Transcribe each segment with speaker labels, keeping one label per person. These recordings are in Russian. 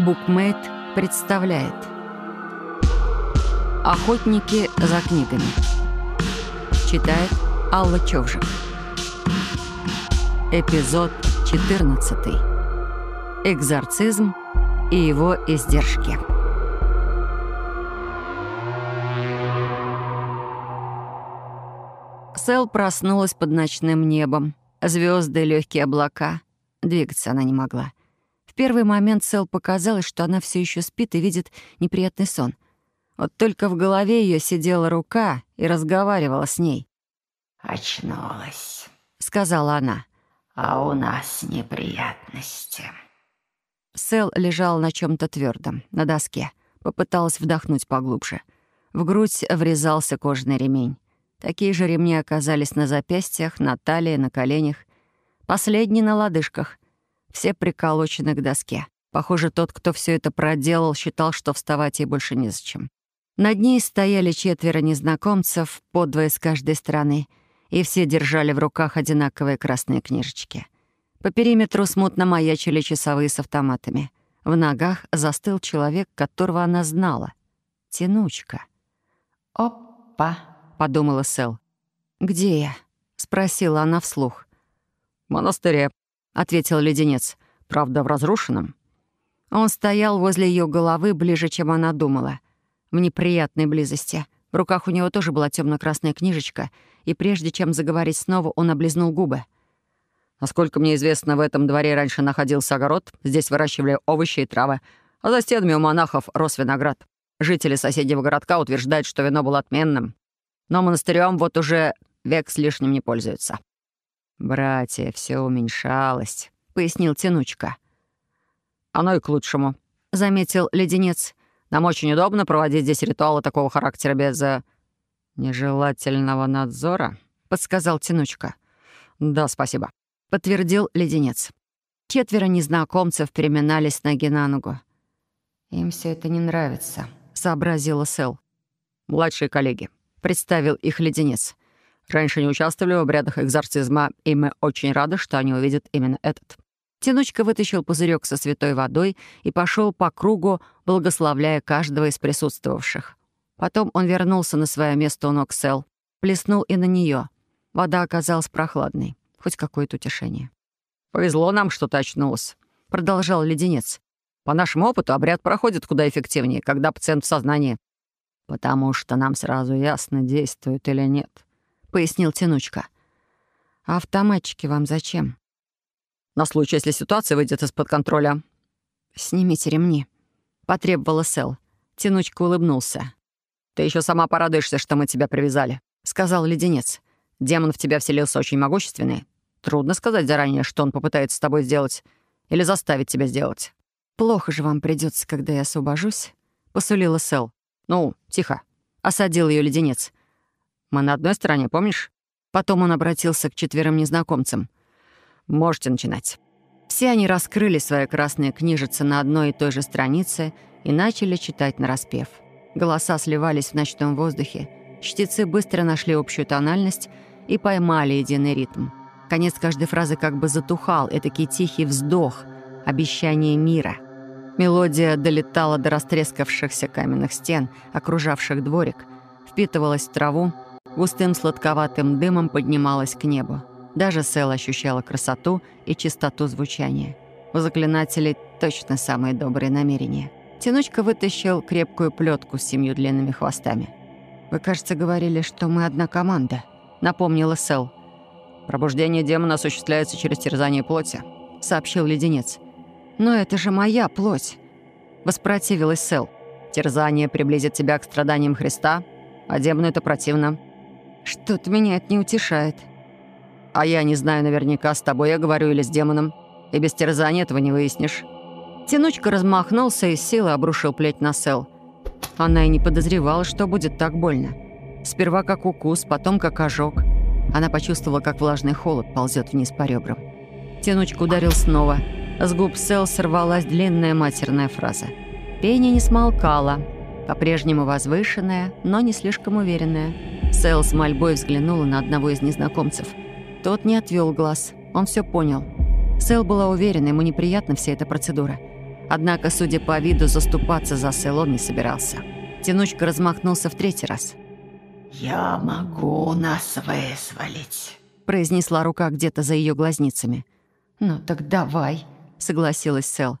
Speaker 1: Букмейт представляет Охотники за книгами Читает Алла Човжик Эпизод 14 Экзорцизм и его издержки Сэл проснулась под ночным небом. Звезды, легкие облака. Двигаться она не могла. Первый момент Сэл показалось, что она все еще спит и видит неприятный сон. Вот только в голове ее сидела рука и разговаривала с ней.
Speaker 2: «Очнулась», —
Speaker 1: сказала она.
Speaker 2: «А у нас неприятности».
Speaker 1: Сэл лежал на чем то твердом, на доске. Попыталась вдохнуть поглубже. В грудь врезался кожаный ремень. Такие же ремни оказались на запястьях, на талии, на коленях. Последний на лодыжках. Все приколочены к доске. Похоже, тот, кто все это проделал, считал, что вставать ей больше незачем. Над ней стояли четверо незнакомцев, по двое с каждой стороны, и все держали в руках одинаковые красные книжечки. По периметру смутно маячили часовые с автоматами. В ногах застыл человек, которого она знала. Тянучка.
Speaker 2: «Опа!»
Speaker 1: — подумала Сэл. «Где я?» — спросила она вслух.
Speaker 3: «В монастыре», — ответил леденец. «Правда, в разрушенном».
Speaker 1: Он стоял возле ее головы ближе, чем она думала. В неприятной близости. В руках у него тоже была темно красная книжечка, и прежде чем заговорить снова, он облизнул губы.
Speaker 3: Насколько мне известно, в этом дворе раньше находился огород, здесь выращивали овощи и травы, а за стенами у монахов рос виноград. Жители соседнего городка утверждают, что вино было отменным. Но монастырем вот уже век с лишним не пользуются.
Speaker 1: «Братья, все уменьшалось», — пояснил Тянучка.
Speaker 3: «Оно и к лучшему», — заметил Леденец. «Нам очень удобно проводить здесь ритуалы такого характера без... Э,
Speaker 1: нежелательного надзора», — подсказал Тянучка.
Speaker 3: «Да, спасибо», —
Speaker 1: подтвердил Леденец. Четверо незнакомцев переминались ноги на ногу. «Им все это не нравится», — сообразила Сэл.
Speaker 3: «Младшие коллеги», — представил их Леденец. Раньше не участвовали в обрядах экзорцизма, и мы очень рады, что они увидят именно этот».
Speaker 1: Тянучка вытащил пузырек со святой водой и пошел по кругу, благословляя каждого из присутствовавших. Потом он вернулся на свое место у ног Сел, плеснул и на нее. Вода оказалась прохладной. Хоть какое-то утешение.
Speaker 3: «Повезло нам, что ты очнулась», — продолжал леденец. «По нашему опыту обряд проходит куда эффективнее, когда пациент в сознании. Потому что нам сразу ясно, действует или нет», — пояснил Тянучка.
Speaker 1: «А автоматчики вам зачем?»
Speaker 3: «На случай, если ситуация выйдет из-под контроля».
Speaker 1: «Снимите ремни», — потребовала Сэл. Тянучка улыбнулся.
Speaker 3: «Ты еще сама порадуешься, что мы тебя привязали», — сказал Леденец. «Демон в тебя вселился очень могущественный. Трудно сказать заранее, что он попытается с тобой сделать или заставить тебя сделать».
Speaker 1: «Плохо же вам придется, когда я освобожусь», — посулила Сэл.
Speaker 3: «Ну, тихо», — осадил ее Леденец. Мы на одной стороне, помнишь?»
Speaker 1: Потом он обратился к четверым незнакомцам.
Speaker 3: «Можете начинать».
Speaker 1: Все они раскрыли свои красные книжицы на одной и той же странице и начали читать нараспев. Голоса сливались в ночном воздухе. Чтецы быстро нашли общую тональность и поймали единый ритм. Конец каждой фразы как бы затухал, этакий тихий вздох, обещание мира. Мелодия долетала до растрескавшихся каменных стен, окружавших дворик, впитывалась в траву, густым сладковатым дымом поднималась к небу. Даже Сэл ощущала красоту и чистоту звучания. У заклинателей точно самые добрые намерения. Тянучка вытащил крепкую плетку с семью длинными хвостами. «Вы, кажется, говорили, что мы одна команда», — напомнила Сэл.
Speaker 3: «Пробуждение демона осуществляется через терзание плоти», — сообщил Леденец.
Speaker 1: «Но это же моя плоть», — воспротивилась Сэл.
Speaker 3: «Терзание приблизит тебя к страданиям Христа, а демону это противно»,
Speaker 1: что-то меня это не утешает.
Speaker 3: А я не знаю наверняка, с тобой я говорю или с демоном. И без терзания этого не выяснишь.
Speaker 1: Тянучка размахнулся и силой обрушил плеть на Сел. Она и не подозревала, что будет так больно. Сперва как укус, потом как ожог. Она почувствовала, как влажный холод ползет вниз по ребрам. Тянучка ударил снова. С губ Сел сорвалась длинная матерная фраза. Пение не смолкало, по-прежнему возвышенная, но не слишком уверенная. Сэл с мольбой взглянула на одного из незнакомцев. Тот не отвел глаз. Он все понял. Сэл была уверена, ему неприятна вся эта процедура. Однако, судя по виду, заступаться за Сэл он не собирался. Тянучка размахнулся в третий раз.
Speaker 2: «Я могу нас вызволить», —
Speaker 1: произнесла рука где-то за ее глазницами.
Speaker 3: «Ну так давай», —
Speaker 1: согласилась Сэл.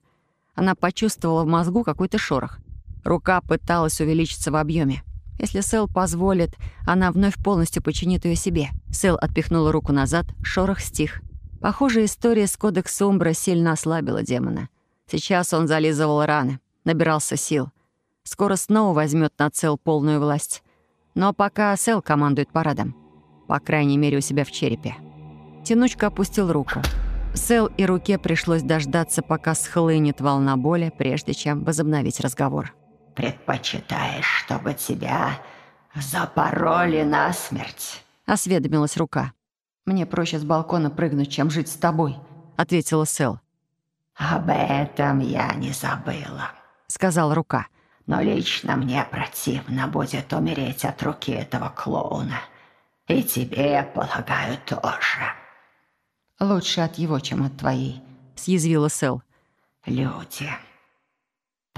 Speaker 1: Она почувствовала в мозгу какой-то шорох. Рука пыталась увеличиться в объеме. Если Сэл позволит, она вновь полностью подчинит ее себе. Сэл отпихнула руку назад, шорох стих. Похоже, история с Кодекс Умбра сильно ослабила демона. Сейчас он зализывал раны, набирался сил. Скоро снова возьмет на Сэл полную власть. Но пока Сэл командует парадом. По крайней мере, у себя в черепе. Тянучка опустил руку. Сэл и руке пришлось дождаться, пока схлынет волна боли, прежде чем возобновить разговор.
Speaker 2: «Предпочитаешь, чтобы тебя запороли насмерть?»
Speaker 1: — осведомилась рука.
Speaker 3: «Мне проще с балкона прыгнуть, чем жить с тобой», — ответила Сэл.
Speaker 2: «Об этом я не забыла», —
Speaker 1: сказал рука.
Speaker 2: «Но лично мне противно будет умереть от руки этого клоуна. И тебе, полагаю, тоже».
Speaker 3: «Лучше от его, чем от твоей», — съязвила Сэл.
Speaker 2: «Люди.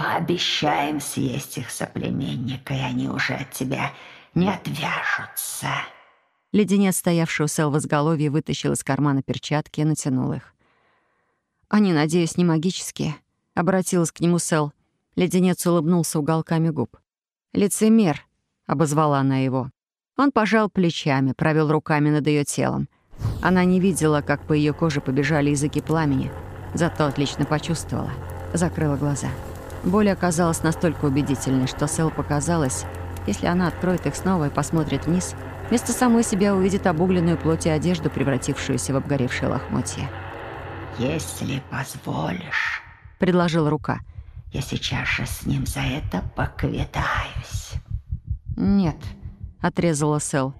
Speaker 2: Пообещаем съесть их соплеменника, и они уже от тебя не отвяжутся».
Speaker 1: Леденец, стоявший у Сэл в изголовье, вытащил из кармана перчатки и натянул их. «Они, надеюсь, не магические?» — обратилась к нему Сэл. Леденец улыбнулся уголками губ. «Лицемер», — обозвала она его. Он пожал плечами, провел руками над ее телом. Она не видела, как по ее коже побежали языки пламени, зато отлично почувствовала. Закрыла глаза. Боль оказалась настолько убедительной, что Сэл показалось, если она откроет их снова и посмотрит вниз, вместо самой себя увидит обугленную плоть и одежду, превратившуюся в обгоревшие лохмотья.
Speaker 2: «Если позволишь», —
Speaker 1: предложила рука, —
Speaker 2: «я сейчас же с ним за это поквитаюсь».
Speaker 3: «Нет», —
Speaker 1: отрезала Сэл.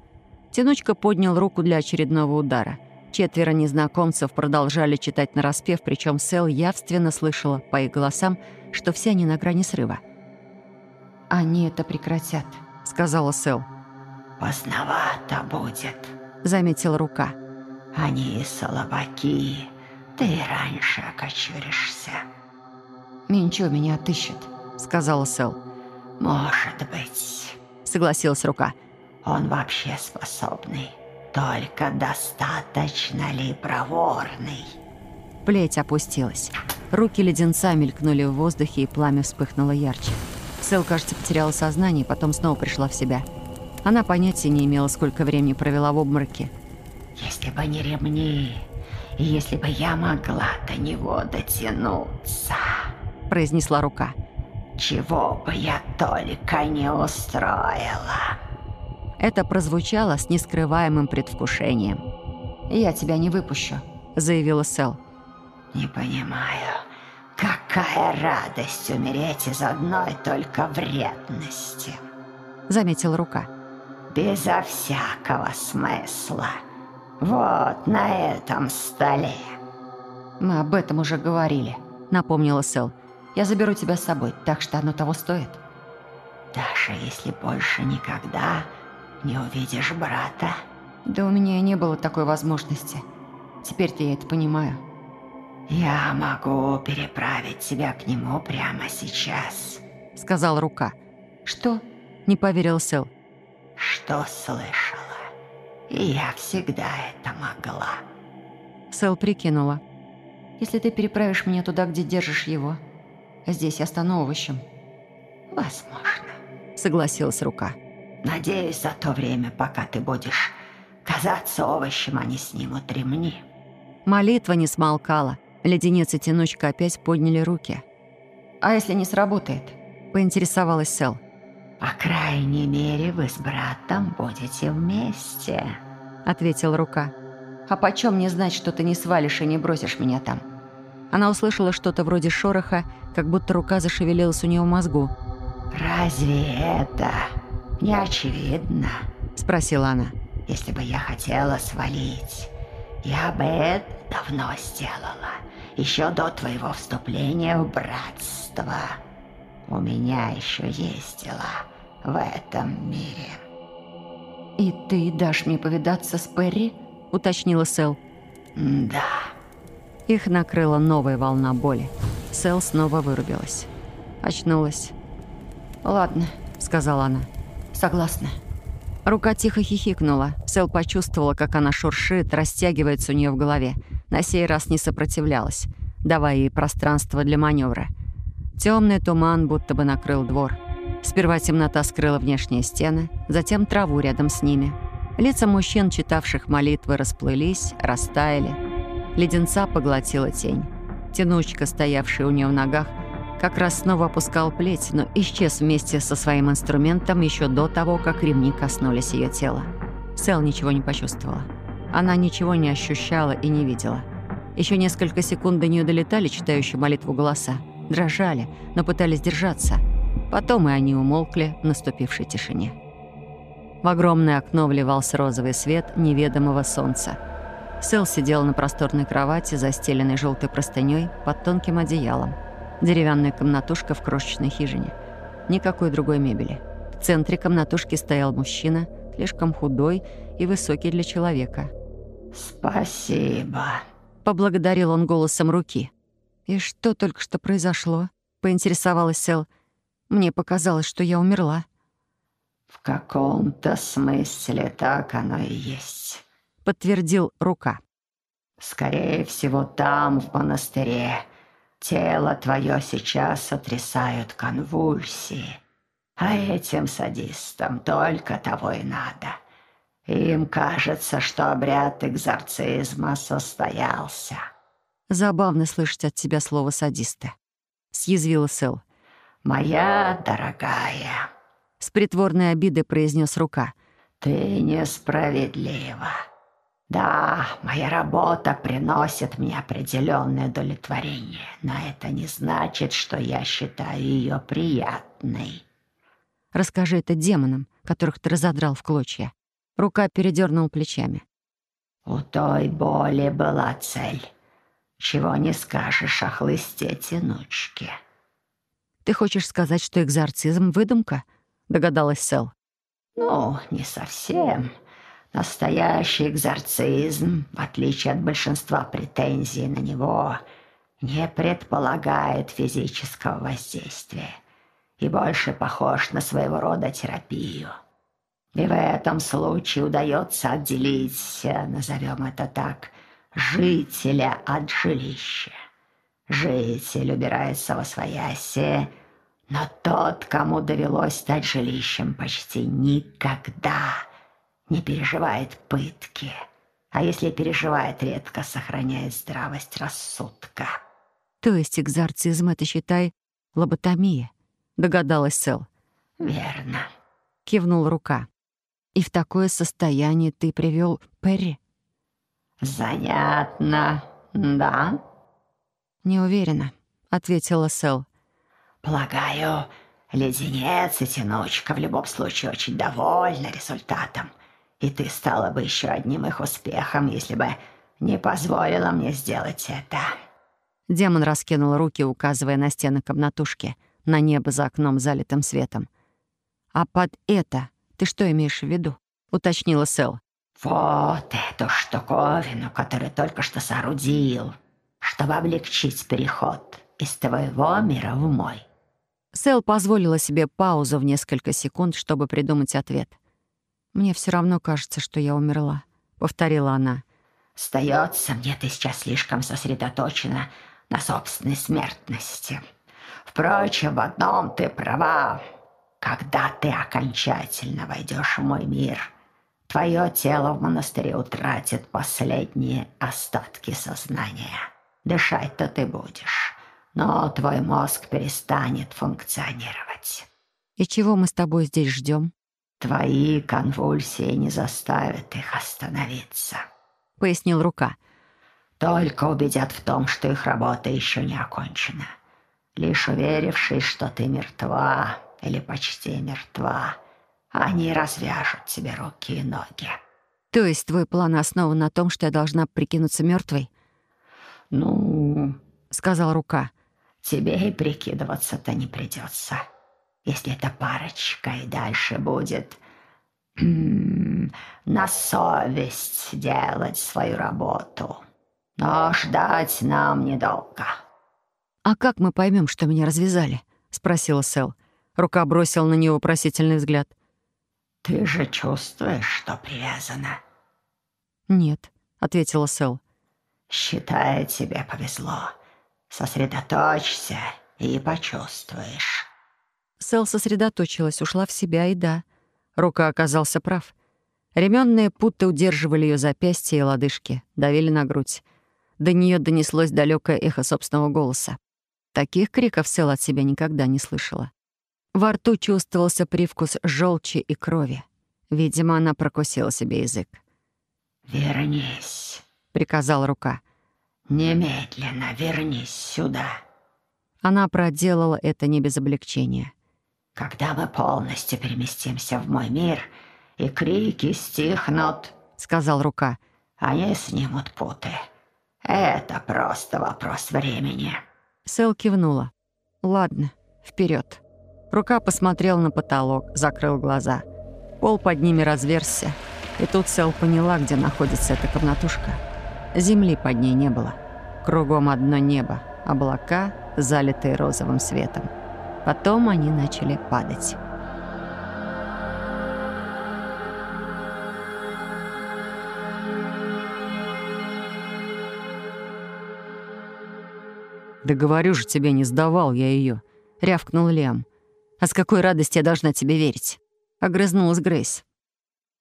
Speaker 1: Тянучка поднял руку для очередного удара. Четверо незнакомцев продолжали читать нараспев, причем Сэл явственно слышала по их голосам, что все они на грани срыва.
Speaker 3: «Они это прекратят», —
Speaker 1: сказала Сэл.
Speaker 2: «Поздновато будет», —
Speaker 1: заметила рука.
Speaker 2: «Они слабаки, ты раньше окочуришься».
Speaker 3: «Минчо меня отыщет», —
Speaker 1: сказала Сэл.
Speaker 2: «Может быть», —
Speaker 1: согласилась рука.
Speaker 2: «Он вообще способный, только достаточно ли проворный?»
Speaker 1: Плеть опустилась. Руки леденца мелькнули в воздухе, и пламя вспыхнуло ярче. Сэл, кажется, потеряла сознание, потом снова пришла в себя. Она понятия не имела, сколько времени провела в обмороке.
Speaker 2: «Если бы не ремни, и если бы я могла до него дотянуться», —
Speaker 1: произнесла рука.
Speaker 2: «Чего бы я только не устроила».
Speaker 1: Это прозвучало с нескрываемым предвкушением.
Speaker 3: «Я тебя не выпущу», —
Speaker 1: заявила Сэл.
Speaker 2: «Не понимаю, какая радость умереть из одной только вредности», —
Speaker 1: заметила рука.
Speaker 2: «Безо всякого смысла». Вот на этом столе.
Speaker 3: Мы об этом уже говорили, напомнила Сэл. Я заберу тебя с собой, так что оно того стоит.
Speaker 2: Даже если больше никогда не увидишь брата.
Speaker 3: Да у меня и не было такой возможности. Теперь-то я это понимаю.
Speaker 2: Я могу переправить тебя к нему прямо сейчас,
Speaker 1: сказал рука.
Speaker 3: Что?
Speaker 1: Не поверил Сэл.
Speaker 2: Что слышала? И я всегда это могла.
Speaker 1: Сэл прикинула.
Speaker 3: Если ты переправишь меня туда, где держишь его, здесь я стану овощем.
Speaker 2: Возможно.
Speaker 1: Согласилась рука.
Speaker 2: Надеюсь, за то время, пока ты будешь казаться овощем, они снимут ремни.
Speaker 1: Молитва не смолкала. Леденец и тянучка опять подняли руки.
Speaker 3: «А если не сработает?»
Speaker 1: — поинтересовалась Сэл.
Speaker 2: «По крайней мере, вы с братом будете вместе», —
Speaker 1: ответила рука.
Speaker 3: «А почем мне знать, что ты не свалишь и не бросишь меня там?»
Speaker 1: Она услышала что-то вроде шороха, как будто рука зашевелилась у нее в мозгу.
Speaker 2: «Разве это не очевидно?»
Speaker 1: — спросила она.
Speaker 2: «Если бы я хотела свалить, я бы это давно сделала, еще до твоего вступления в братство. У меня еще есть дела в этом мире».
Speaker 3: «И ты дашь мне повидаться с Перри?»
Speaker 1: — уточнила Сэл.
Speaker 2: «Да».
Speaker 1: Их накрыла новая волна боли.
Speaker 4: Сэл снова вырубилась. Очнулась. «Ладно», — сказала она. «Согласна». Рука тихо хихикнула. Сэл почувствовала, как она шуршит, растягивается у нее в голове. На сей раз не сопротивлялась, давая ей пространство для маневра. Темный туман будто бы накрыл двор. Сперва темнота скрыла внешние стены, затем траву рядом с ними. Лица мужчин, читавших молитвы, расплылись, растаяли. Леденца поглотила тень. Тянучка, стоявшая у нее в ногах, как раз снова опускал плеть, но исчез вместе со своим инструментом еще до того, как ремни коснулись ее тела. Сэл ничего не почувствовала. Она ничего не ощущала и не видела. Еще несколько секунд до нее долетали читающие молитву голоса. Дрожали, но пытались держаться. Потом и они умолкли в наступившей тишине. В огромное окно вливался розовый свет неведомого солнца. Сэл сидела на просторной кровати, застеленной желтой простыней под тонким одеялом. Деревянная комнатушка в крошечной хижине. Никакой другой мебели. В центре комнатушки стоял мужчина, слишком худой и высокий для человека.
Speaker 1: «Спасибо», —
Speaker 4: поблагодарил он голосом руки. «И что только что произошло?» — поинтересовалась Сэл. «Мне показалось, что я умерла».
Speaker 1: «В каком-то смысле так оно и есть», —
Speaker 4: подтвердил рука.
Speaker 1: «Скорее всего, там, в монастыре, Тело твое сейчас сотрясают конвульсии, а этим садистам только того и надо. Им кажется, что обряд экзорцизма состоялся.
Speaker 4: Забавно слышать от тебя слово «садисты», — съязвила Сэл.
Speaker 1: «Моя дорогая», —
Speaker 4: с притворной обидой произнес рука.
Speaker 1: «Ты несправедлива. Да, моя работа приносит мне определенное удовлетворение, но это не значит, что я считаю ее приятной.
Speaker 4: Расскажи это демонам, которых ты разодрал в клочья. Рука передернул плечами.
Speaker 1: У той боли была цель. Чего не скажешь о хлысте тянучки.
Speaker 4: Ты хочешь сказать, что экзорцизм — выдумка? Догадалась Сэл.
Speaker 1: Ну, не совсем. Настоящий экзорцизм, в отличие от большинства претензий на него, не предполагает физического воздействия и больше похож на своего рода терапию. И в этом случае удается отделить, назовем это так, жителя от жилища. Житель убирается во своясе, но тот, кому довелось стать жилищем, почти никогда не переживает пытки, а если переживает, редко сохраняет здравость рассудка.
Speaker 4: То есть экзорцизм — это, считай, лоботомия, догадалась Сэл.
Speaker 1: Верно.
Speaker 4: Кивнул рука. И в такое состояние ты привел Перри?
Speaker 1: Занятно, да?
Speaker 4: Не уверена, ответила Сэл.
Speaker 1: Полагаю, леденец и тянучка в любом случае очень довольны результатом и ты стала бы еще одним их успехом, если бы не позволила мне сделать это».
Speaker 4: Демон раскинул руки, указывая на стены комнатушки, на небо за окном, залитым светом. «А под это ты что имеешь в виду?» — уточнила Сэл.
Speaker 1: «Вот эту штуковину, которую только что соорудил, чтобы облегчить переход из твоего мира в мой».
Speaker 4: Сэл позволила себе паузу в несколько секунд, чтобы придумать ответ — «Мне все равно кажется, что я умерла», — повторила она.
Speaker 1: «Сдается мне, ты сейчас слишком сосредоточена на собственной смертности. Впрочем, в одном ты права. Когда ты окончательно войдешь в мой мир, твое тело в монастыре утратит последние остатки сознания. Дышать-то ты будешь, но твой мозг перестанет функционировать».
Speaker 4: «И чего мы с тобой здесь ждем?
Speaker 1: Твои конвульсии не заставят их остановиться», —
Speaker 4: пояснил рука.
Speaker 1: «Только убедят в том, что их работа еще не окончена. Лишь уверившись, что ты мертва или почти мертва, они развяжут тебе руки и ноги».
Speaker 4: «То есть твой план основан на том, что я должна прикинуться мертвой?
Speaker 1: «Ну...»
Speaker 4: — сказал рука.
Speaker 1: «Тебе и прикидываться-то не придется если эта парочка и дальше будет на совесть делать свою работу. Но ждать нам недолго».
Speaker 5: «А как мы поймем, что меня развязали?» — спросила Сэл. Рука бросила на нее вопросительный взгляд.
Speaker 6: «Ты же чувствуешь, что привязана?»
Speaker 5: «Нет», — ответила Сэл.
Speaker 6: «Считай, тебе повезло. Сосредоточься и почувствуешь».
Speaker 5: Сэл сосредоточилась, ушла в себя, и да, рука оказался прав. Ременные путы удерживали ее запястья и лодыжки, давили на грудь. До нее донеслось далекое эхо собственного голоса. Таких криков Сэл от себя никогда не слышала. Во рту чувствовался привкус желчи и крови. Видимо, она прокусила себе язык.
Speaker 6: «Вернись», —
Speaker 5: приказала рука.
Speaker 6: «Немедленно вернись сюда».
Speaker 5: Она проделала это не без облегчения.
Speaker 6: «Когда мы полностью переместимся в мой мир, и крики стихнут», — сказал рука, — «они снимут путы. Это просто вопрос времени».
Speaker 5: Сэл кивнула. «Ладно, вперед. Рука посмотрела на потолок, закрыл глаза. Пол под ними разверзся. И тут Сэл поняла, где находится эта комнатушка. Земли под ней не было. Кругом одно небо, облака, залитые розовым светом. Потом они начали падать.
Speaker 1: «Да говорю же тебе, не сдавал я ее, рявкнул Лиам. «А с какой радости я должна тебе верить?» — огрызнулась Грейс.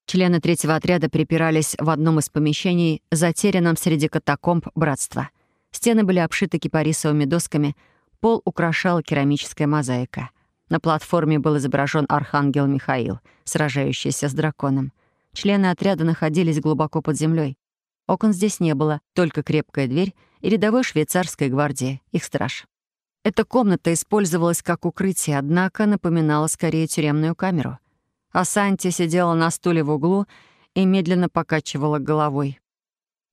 Speaker 1: Члены третьего отряда припирались в одном из помещений, затерянном среди катакомб братства. Стены были обшиты кипарисовыми досками, пол украшала керамическая мозаика. На платформе был изображен архангел Михаил, сражающийся с драконом. Члены отряда находились глубоко под землей. Окон здесь не было, только крепкая дверь и рядовой швейцарской гвардии, их страж. Эта комната использовалась как укрытие, однако напоминала скорее тюремную камеру. А Санти сидела на стуле в углу и медленно покачивала головой.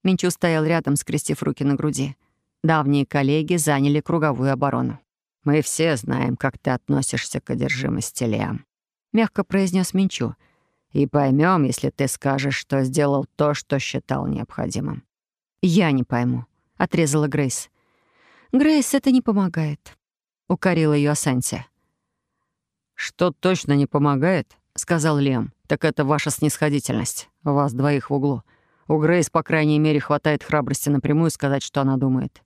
Speaker 1: Минчу стоял рядом, скрестив руки на груди. Давние коллеги заняли круговую оборону. «Мы все знаем, как ты относишься к одержимости, Лиам», — мягко произнес Минчу. «И поймем, если ты скажешь, что сделал то, что считал необходимым». «Я не пойму», — отрезала Грейс. «Грейс, это не помогает», — укорила ее Асанти. «Что точно не помогает?» — сказал Лем. «Так это ваша снисходительность. Вас двоих в углу. У Грейс, по крайней мере, хватает храбрости напрямую сказать, что она думает».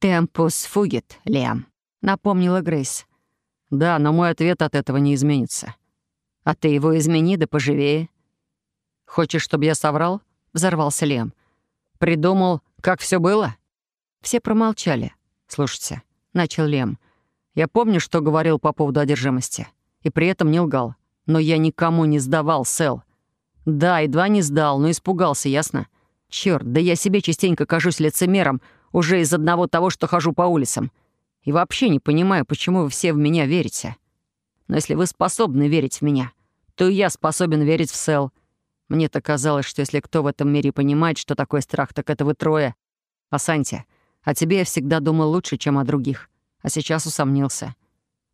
Speaker 5: «Темпус фугит, Лем», — напомнила Грейс.
Speaker 1: «Да, но мой ответ от этого не изменится».
Speaker 5: «А ты его измени, да поживее».
Speaker 1: «Хочешь, чтобы я соврал?» — взорвался Лем. «Придумал, как все было?»
Speaker 5: Все промолчали.
Speaker 1: «Слушайте», — начал Лем. «Я помню, что говорил по поводу одержимости, и при этом не лгал. Но я никому не сдавал, Сэл. Да, едва не сдал, но испугался, ясно? Черт, да я себе частенько кажусь лицемером уже из одного того, что хожу по улицам. И вообще не понимаю, почему вы все в меня верите. Но если вы способны верить в меня, то и я способен верить в Сэл. Мне-то казалось, что если кто в этом мире понимает, что такое страх, так это вы трое. А Санти, о тебе я всегда думал лучше, чем о других. А сейчас усомнился.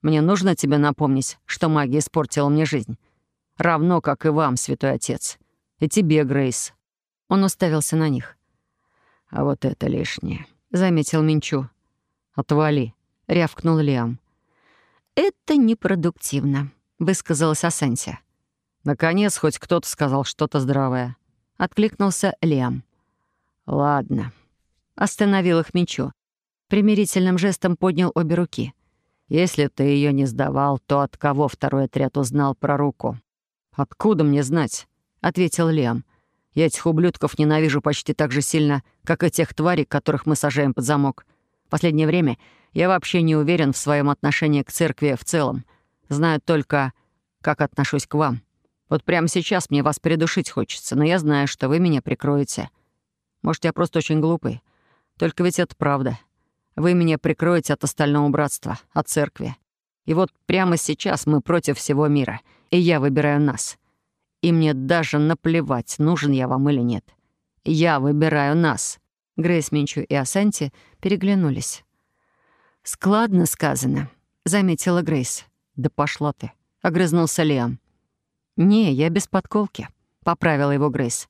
Speaker 1: Мне нужно тебе напомнить, что магия испортила мне жизнь. Равно, как и вам, святой отец. И тебе, Грейс».
Speaker 5: Он уставился на них.
Speaker 1: «А вот это лишнее», — заметил Минчу. «Отвали», — рявкнул Лиам.
Speaker 5: «Это непродуктивно», — высказалась Асенсия.
Speaker 1: «Наконец, хоть кто-то сказал что-то здравое», — откликнулся Лиам. «Ладно», — остановил их Минчу. Примирительным жестом поднял обе руки — если ты ее не сдавал, то от кого второй отряд узнал про руку? Откуда мне знать? ответил Лиам. Я этих ублюдков ненавижу почти так же сильно, как и тех тварей, которых мы сажаем под замок. В последнее время я вообще не уверен в своем отношении к церкви в целом. Знаю только, как отношусь к вам. Вот прямо сейчас мне вас придушить хочется, но я знаю, что вы меня прикроете. Может, я просто очень глупый. Только ведь это правда. Вы меня прикроете от остального братства, от церкви. И вот прямо сейчас мы против всего мира, и я выбираю нас. И мне даже наплевать, нужен я вам или нет. Я выбираю нас».
Speaker 5: Грейс Минчу и Асанти переглянулись. «Складно сказано», — заметила Грейс.
Speaker 1: «Да пошла ты», — огрызнулся Лиам.
Speaker 5: «Не, я без подколки», — поправила его Грейс.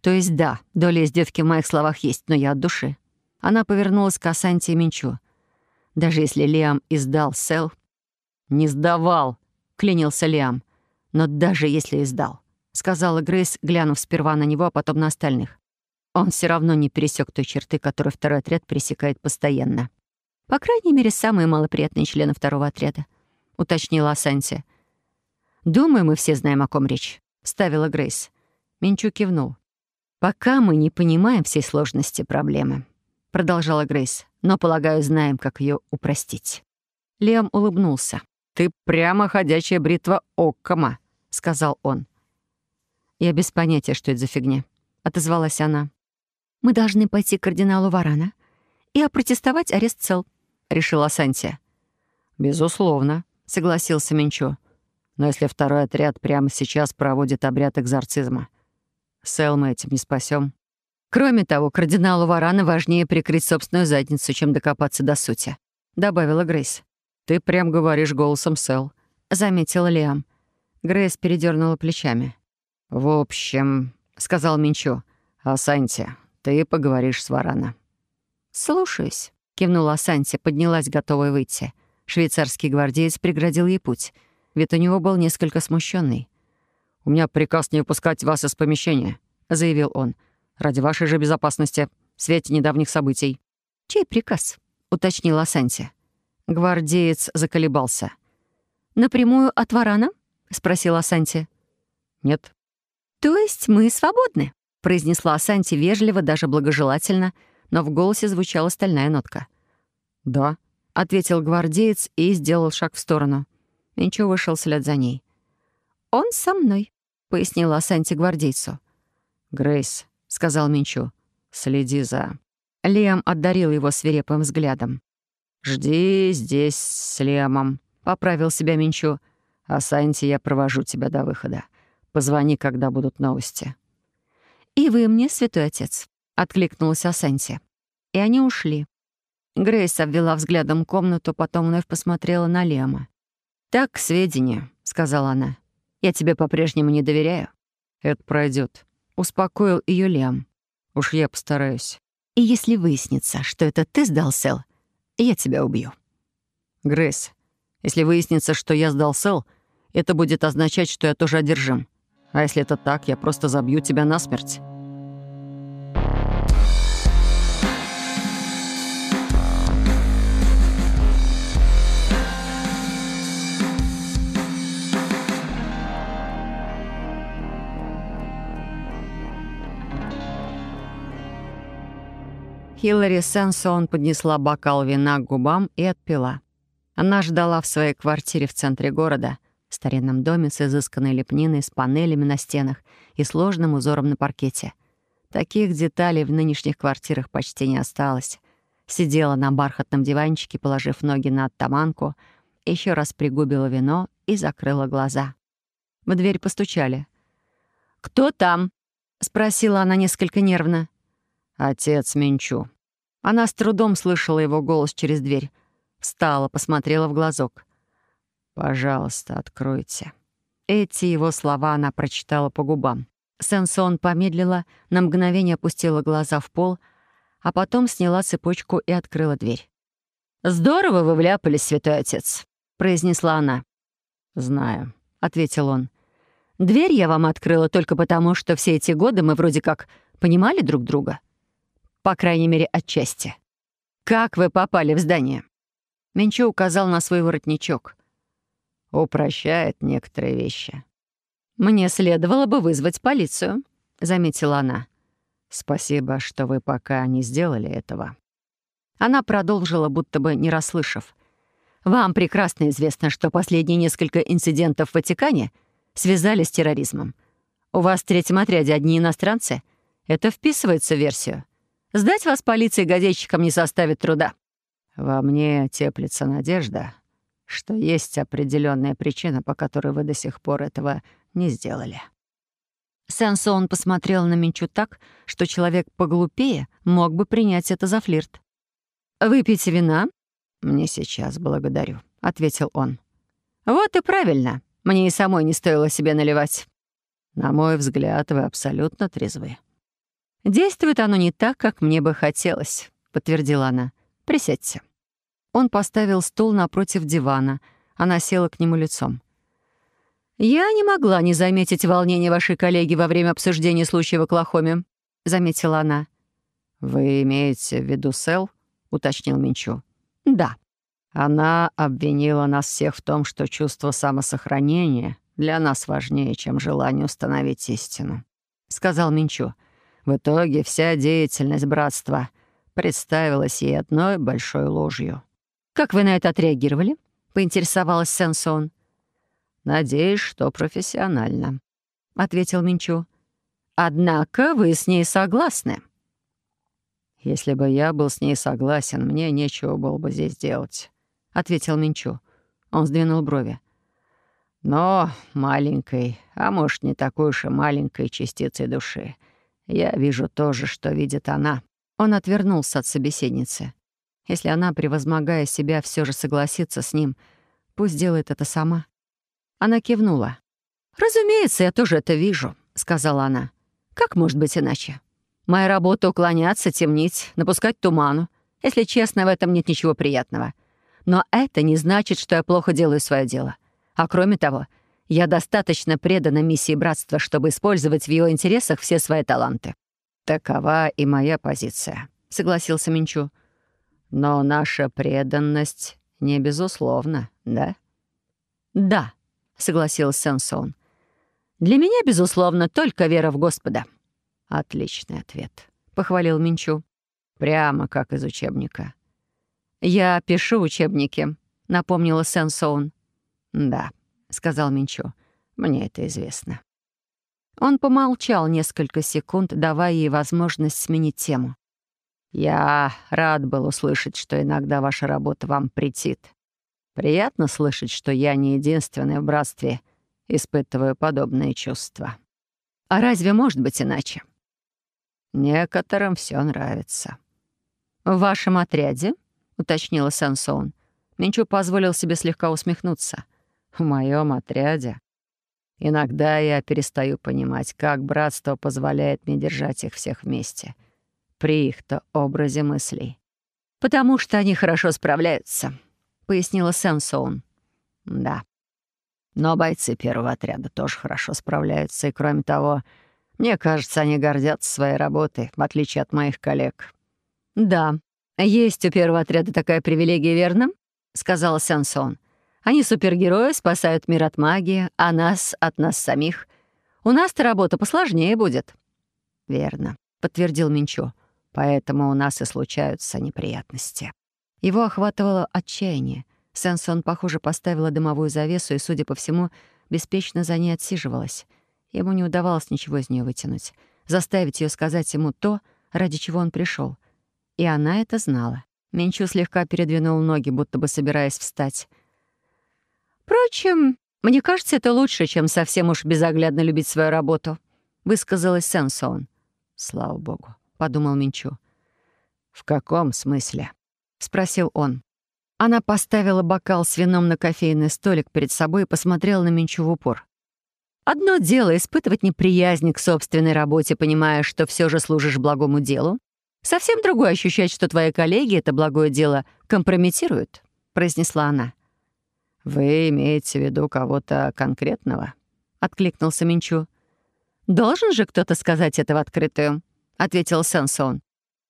Speaker 5: «То есть да, доля издевки в моих словах есть, но я от души». Она повернулась к Асанте и Минчу.
Speaker 1: Даже если Лиам издал Сел... «Не сдавал», — клянился Лиам. «Но даже если издал», — сказала Грейс, глянув сперва на него, а потом на остальных. Он все равно не пересек той черты, которую второй отряд пересекает постоянно. По крайней мере, самые малоприятные члены второго отряда, уточнила Асанти. «Думаю, мы все знаем, о ком речь», — ставила Грейс. Минчу кивнул. «Пока мы не понимаем всей сложности проблемы», — продолжала Грейс, «но, полагаю, знаем, как ее упростить». Лиам улыбнулся. «Ты прямо ходячая бритва Оккома», — сказал он. «Я без понятия, что это за фигня», — отозвалась она. «Мы должны пойти к кардиналу Варана и опротестовать арест цел», — решила Сантия. «Безусловно», — согласился Минчо. «Но если второй отряд прямо сейчас проводит обряд экзорцизма, Сел мы этим не спасем. Кроме того, кардиналу Варана важнее прикрыть собственную задницу, чем докопаться до сути», — добавила Грейс. «Ты прям говоришь голосом Сел», — заметил Лиам. Грейс передернула плечами. «В общем», — сказал Минчо, — «Асанти, ты поговоришь с Варана». «Слушаюсь», — кивнула Асанти, поднялась, готовая выйти. Швейцарский гвардеец преградил ей путь. Вид у него был несколько смущенный. «У меня приказ не выпускать вас из помещения», — заявил он. «Ради вашей же безопасности, в свете недавних событий». «Чей приказ?» — уточнила Асанти. Гвардеец заколебался. «Напрямую от Варана?» — спросила Асанти. «Нет». «То есть мы свободны?» — произнесла Асанти вежливо, даже благожелательно, но в голосе звучала стальная нотка. «Да», — ответил гвардеец и сделал шаг в сторону. Минчо вышел вслед за ней. «Он со мной», — пояснила Асанти гвардейцу. «Грейс», — сказал Минчо, — «следи за...» Лиам одарил его свирепым взглядом. «Жди здесь с Лемом», — поправил себя Минчу. «А Санти, я провожу тебя до выхода. Позвони, когда будут новости». «И вы мне, святой отец», — откликнулась Асанти. И они ушли. Грейс обвела взглядом комнату, потом вновь посмотрела на Лема. «Так, к сведению», — сказала она. «Я тебе по-прежнему не доверяю».
Speaker 3: «Это пройдет, успокоил ее Лем. «Уж я постараюсь».
Speaker 1: «И если выяснится, что это ты сдал Сел, я тебя убью».
Speaker 3: «Грейс, если выяснится, что я сдал Сел, это будет означать, что я тоже одержим. А если это так, я просто забью тебя насмерть». Хиллари Сенсон поднесла бокал вина к губам и отпила. Она ждала в своей квартире в центре города, в старинном доме с изысканной лепниной, с панелями на стенах и сложным узором на паркете. Таких деталей в нынешних квартирах почти не осталось. Сидела на бархатном диванчике, положив ноги на оттаманку, еще раз пригубила вино и закрыла глаза. В дверь постучали. «Кто там?» — спросила она несколько нервно. «Отец Минчу». Она с трудом слышала его голос через дверь. Встала, посмотрела в глазок. «Пожалуйста, откройте». Эти его слова она прочитала по губам. Сенсон помедлила, на мгновение опустила глаза в пол, а потом сняла цепочку и открыла дверь. «Здорово вы вляпались, святой отец», — произнесла она. «Знаю», — ответил он. «Дверь я вам открыла только потому, что все эти годы мы вроде как понимали друг друга. По крайней мере, отчасти. Как вы попали в здание?» Менчо указал на свой воротничок. «Упрощает некоторые вещи». «Мне следовало бы вызвать полицию», — заметила она. «Спасибо, что вы пока не сделали этого». Она продолжила, будто бы не расслышав. «Вам прекрасно известно, что последние несколько инцидентов в Ватикане связали с терроризмом. У вас в третьем отряде одни иностранцы. Это вписывается в версию. Сдать вас полиции газетчикам не составит труда». «Во мне теплится надежда, что есть определенная причина, по которой вы до сих пор этого не сделали». Сенсон посмотрел на Минчу так, что человек поглупее мог бы принять это за флирт. «Выпейте вина?» «Мне сейчас благодарю», — ответил он. «Вот и правильно. Мне и самой не стоило себе наливать». «На мой взгляд, вы абсолютно трезвы», «Действует оно не так, как мне бы хотелось», — подтвердила она. «Присядьте».
Speaker 1: Он поставил стул напротив дивана. Она села к нему лицом. «Я не могла не заметить волнение вашей коллеги во время обсуждения случая в Оклахоме», — заметила она. «Вы имеете в виду Сэл?» — уточнил Минчу. «Да». Она обвинила нас всех в том, что чувство самосохранения для нас важнее, чем желание установить истину», — сказал Минчу. «В итоге вся деятельность братства представилась ей одной большой ложью». «Как вы на это отреагировали?» — поинтересовалась Сенсон. «Надеюсь, что профессионально», — ответил Минчу. «Однако вы с ней согласны». «Если бы я был с ней согласен, мне нечего было бы здесь делать», — ответил Минчу. Он сдвинул брови. «Но маленькой, а может, не такой уж и маленькой частицей души, я вижу то же, что видит она». Он отвернулся от собеседницы. Если она, превозмогая себя, все же согласится с ним, пусть делает это сама. Она кивнула. «Разумеется, я тоже это вижу», — сказала она. «Как может быть иначе? Моя работа — уклоняться, темнить, напускать туману. Если честно, в этом нет ничего приятного. Но это не значит, что я плохо делаю свое дело. А кроме того, я достаточно предана миссии братства, чтобы использовать в его интересах все свои таланты. «Такова и моя позиция», — согласился Минчу. «Но наша преданность не безусловна, да?» «Да», — согласился Сенсон. «Для меня, безусловно, только вера в Господа». «Отличный ответ», — похвалил Минчу. «Прямо как из учебника». «Я пишу учебники», — напомнила Сен «Да», — сказал Минчо, — «мне это известно». Он помолчал несколько секунд, давая ей возможность сменить тему. «Я рад был услышать, что иногда ваша работа вам претит. Приятно слышать, что я не единственный в братстве испытываю подобные чувства. А разве может быть иначе?» «Некоторым все нравится». «В вашем отряде?» — уточнила Сансон. Минчу позволил себе слегка усмехнуться. «В моем отряде. Иногда я перестаю понимать, как братство позволяет мне держать их всех вместе. При их-то образе мыслей. «Потому что они хорошо справляются», — пояснила Сэнсоун. «Да. Но бойцы первого отряда тоже хорошо справляются, и кроме того, мне кажется, они гордятся своей работой, в отличие от моих коллег». «Да, «Есть у первого отряда такая привилегия, верно?» — сказала Сянсон. «Они супергерои, спасают мир от магии, а нас — от нас самих. У нас-то работа посложнее будет». «Верно», — подтвердил Минчо. «Поэтому у нас и случаются неприятности». Его охватывало отчаяние. Сэнсон, похоже, поставила дымовую завесу и, судя по всему, беспечно за ней отсиживалась. Ему не удавалось ничего из нее вытянуть, заставить ее сказать ему то, ради чего он пришел. И она это знала. Менчу слегка передвинул ноги, будто бы собираясь встать. «Впрочем, мне кажется, это лучше, чем совсем уж безоглядно любить свою работу», — высказалась Сенсон. «Слава богу», — подумал Минчу. «В каком смысле?» — спросил он. Она поставила бокал с вином на кофейный столик перед собой и посмотрела на Минчу в упор. «Одно дело — испытывать неприязнь к собственной работе, понимая, что все же служишь благому делу, Совсем другое ощущать, что твои коллеги это благое дело компрометируют», — произнесла она. «Вы имеете в виду кого-то конкретного?» — откликнулся Минчу. «Должен же кто-то сказать это в открытую», — ответил Сенсон.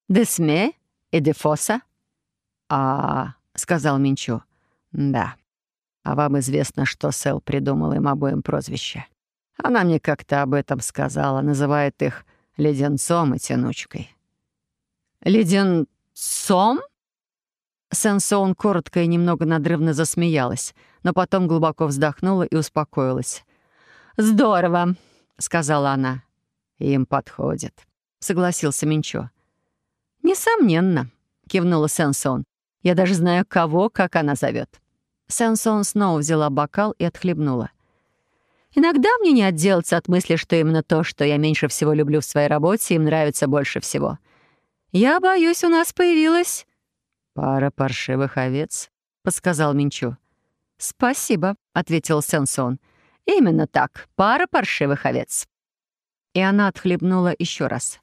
Speaker 1: «Десме и Дефоса?» «А...» — сказал Минчу. «Да. А вам известно, что Сэл придумал им обоим прозвище. Она мне как-то об этом сказала, называет их леденцом и тянучкой. «Леденцом?» Сенсон коротко и немного надрывно засмеялась, но потом глубоко вздохнула и успокоилась. «Здорово», — сказала она. «Им подходит», — согласился Минчо. «Несомненно», — кивнула Сенсон. «Я даже знаю, кого, как она зовет. Сенсон снова взяла бокал и отхлебнула. «Иногда мне не отделаться от мысли, что именно то, что я меньше всего люблю в своей работе, им нравится больше всего. «Я боюсь, у нас появилась...» «Пара паршивых овец», — подсказал Минчу. «Спасибо», — ответил Сенсон. «Именно так, пара паршивых овец». И она отхлебнула еще раз.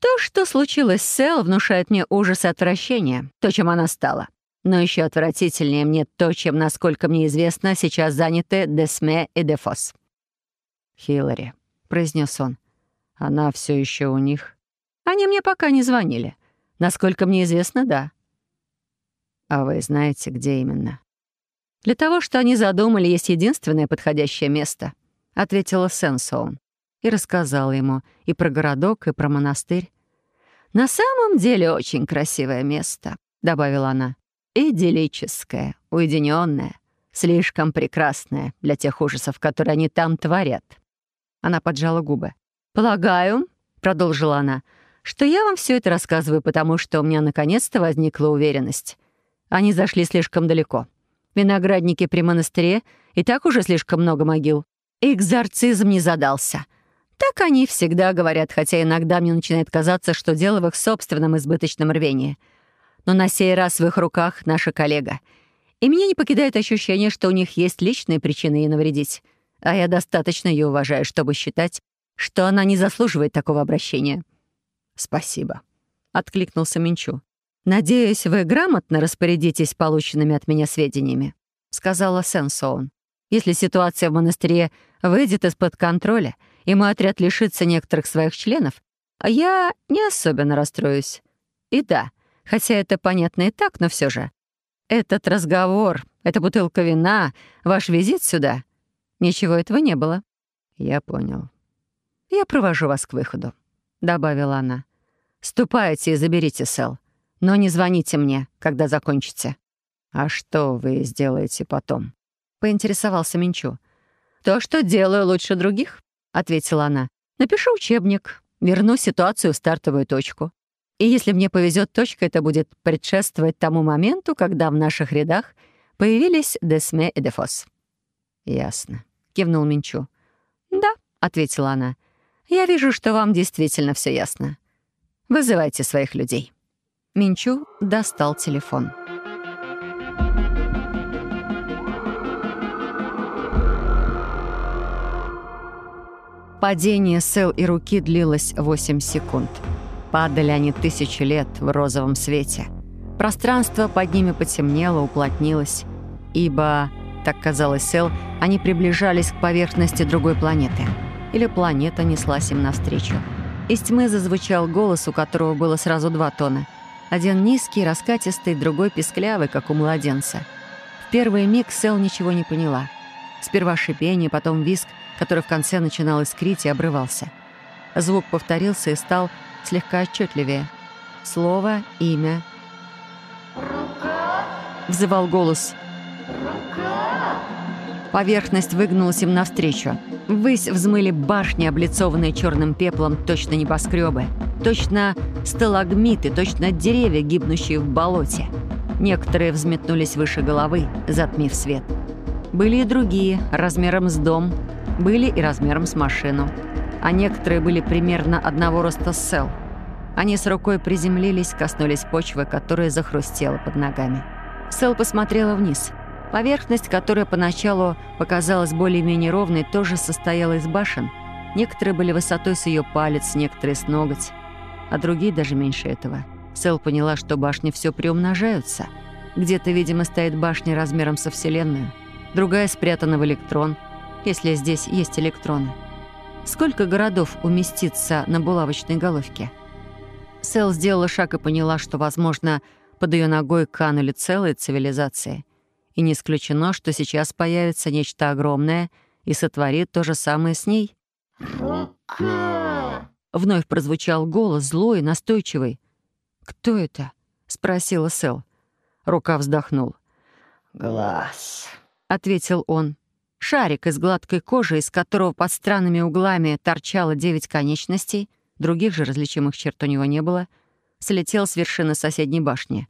Speaker 1: «То, что случилось с Сэл, внушает мне ужас и отвращение, то, чем она стала. Но еще отвратительнее мне то, чем, насколько мне известно, сейчас заняты Десме и Дефос.
Speaker 3: «Хиллари», — произнес он, — «она все еще у них?»
Speaker 1: «Они мне пока не звонили. Насколько мне известно, да».
Speaker 3: «А вы знаете, где именно?»
Speaker 1: «Для того, что они задумали, есть единственное подходящее место», — ответила Сенсоун и рассказала ему и про городок, и про монастырь. «На самом деле очень красивое место», — добавила она. «Идиллическое, уединенное, слишком прекрасное для тех ужасов, которые они там творят». Она поджала губы. «Полагаю», — продолжила она, — «что я вам все это рассказываю, потому что у меня наконец-то возникла уверенность. Они зашли слишком далеко. Виноградники при монастыре и так уже слишком много могил. Экзорцизм не задался. Так они всегда говорят, хотя иногда мне начинает казаться, что дело в их собственном избыточном рвении. Но на сей раз в их руках наша коллега. И меня не покидает ощущение, что у них есть личные причины ей навредить. А я достаточно ее уважаю, чтобы считать, что она не заслуживает такого обращения.
Speaker 3: «Спасибо», —
Speaker 1: откликнулся Минчу. «Надеюсь, вы грамотно распорядитесь полученными от меня сведениями», — сказала Сенсоун. «Если ситуация в монастыре выйдет из-под контроля, и мой отряд лишится некоторых своих членов, я не особенно расстроюсь. И да, хотя это понятно и так, но все же. Этот разговор, эта бутылка вина, ваш визит сюда — ничего этого не было».
Speaker 3: «Я понял».
Speaker 1: «Я провожу вас к выходу», — добавила она. «Ступайте и заберите Сэл. Но не звоните мне, когда закончите».
Speaker 3: «А что вы сделаете потом?»
Speaker 1: — поинтересовался Минчу. «То, что делаю лучше других», — ответила она. «Напишу учебник, верну ситуацию в стартовую точку. И если мне повезет, точка это будет предшествовать тому моменту, когда в наших рядах появились Десме и Дефос».
Speaker 3: «Ясно», —
Speaker 1: кивнул Минчу. «Да», — ответила она. «Я вижу, что вам действительно все ясно. Вызывайте своих людей». Минчу достал телефон. Падение Сэл и руки длилось 8 секунд. Падали они тысячи лет в розовом свете. Пространство под ними потемнело, уплотнилось, ибо, так казалось Сэл, они приближались к поверхности другой планеты. Или планета неслась им навстречу. Из тьмы зазвучал голос, у которого было сразу два тона — один низкий, раскатистый, другой песклявый, как у младенца. В первый миг Сэл ничего не поняла. Сперва шипение, потом виск, который в конце начинал искрить и обрывался. Звук повторился и стал слегка отчетливее. Слово, имя.
Speaker 2: «Рука!»
Speaker 1: — взывал голос.
Speaker 2: «Рука!»
Speaker 1: Поверхность выгнулась им навстречу. Ввысь взмыли башни, облицованные черным пеплом, точно небоскребы. Точно сталагмиты, точно деревья, гибнущие в болоте. Некоторые взметнулись выше головы, затмив свет. Были и другие, размером с дом, были и размером с машину. А некоторые были примерно одного роста с Сел. Они с рукой приземлились, коснулись почвы, которая захрустела под ногами. Сел посмотрела вниз. Поверхность, которая поначалу показалась более-менее ровной, тоже состояла из башен. Некоторые были высотой с ее палец, некоторые с ноготь а другие даже меньше этого. Сэл поняла, что башни все приумножаются. Где-то, видимо, стоит башня размером со Вселенную, другая спрятана в электрон, если здесь есть электроны. Сколько городов уместится на булавочной головке? Сэл сделала шаг и поняла, что, возможно, под ее ногой канули целые цивилизации. И не исключено, что сейчас появится нечто огромное и сотворит то же самое с ней.
Speaker 2: «Рука!»
Speaker 1: Вновь прозвучал голос, злой, настойчивый. «Кто это?» — спросила Сэл. Рука вздохнул.
Speaker 2: «Глаз», —
Speaker 1: ответил он. Шарик из гладкой кожи, из которого под странными углами торчало девять конечностей, других же различимых черт у него не было, слетел с вершины соседней башни.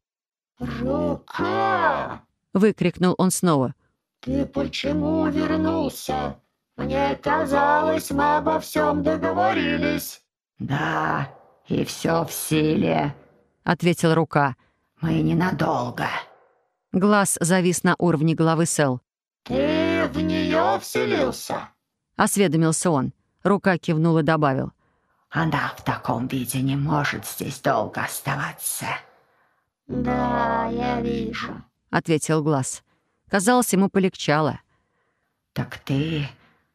Speaker 2: «Рука!»
Speaker 1: — выкрикнул он снова.
Speaker 2: «Ты почему вернулся? Мне казалось, мы обо всем договорились». «Да, и все в силе», —
Speaker 1: ответила рука.
Speaker 2: «Мы ненадолго».
Speaker 1: Глаз завис на уровне головы Сэл.
Speaker 2: «Ты в нее вселился?»
Speaker 1: — осведомился он. Рука кивнула и добавил.
Speaker 2: «Она в таком виде не может здесь долго оставаться. «Да, я вижу», —
Speaker 1: ответил глаз. Казалось, ему полегчало.
Speaker 2: «Так ты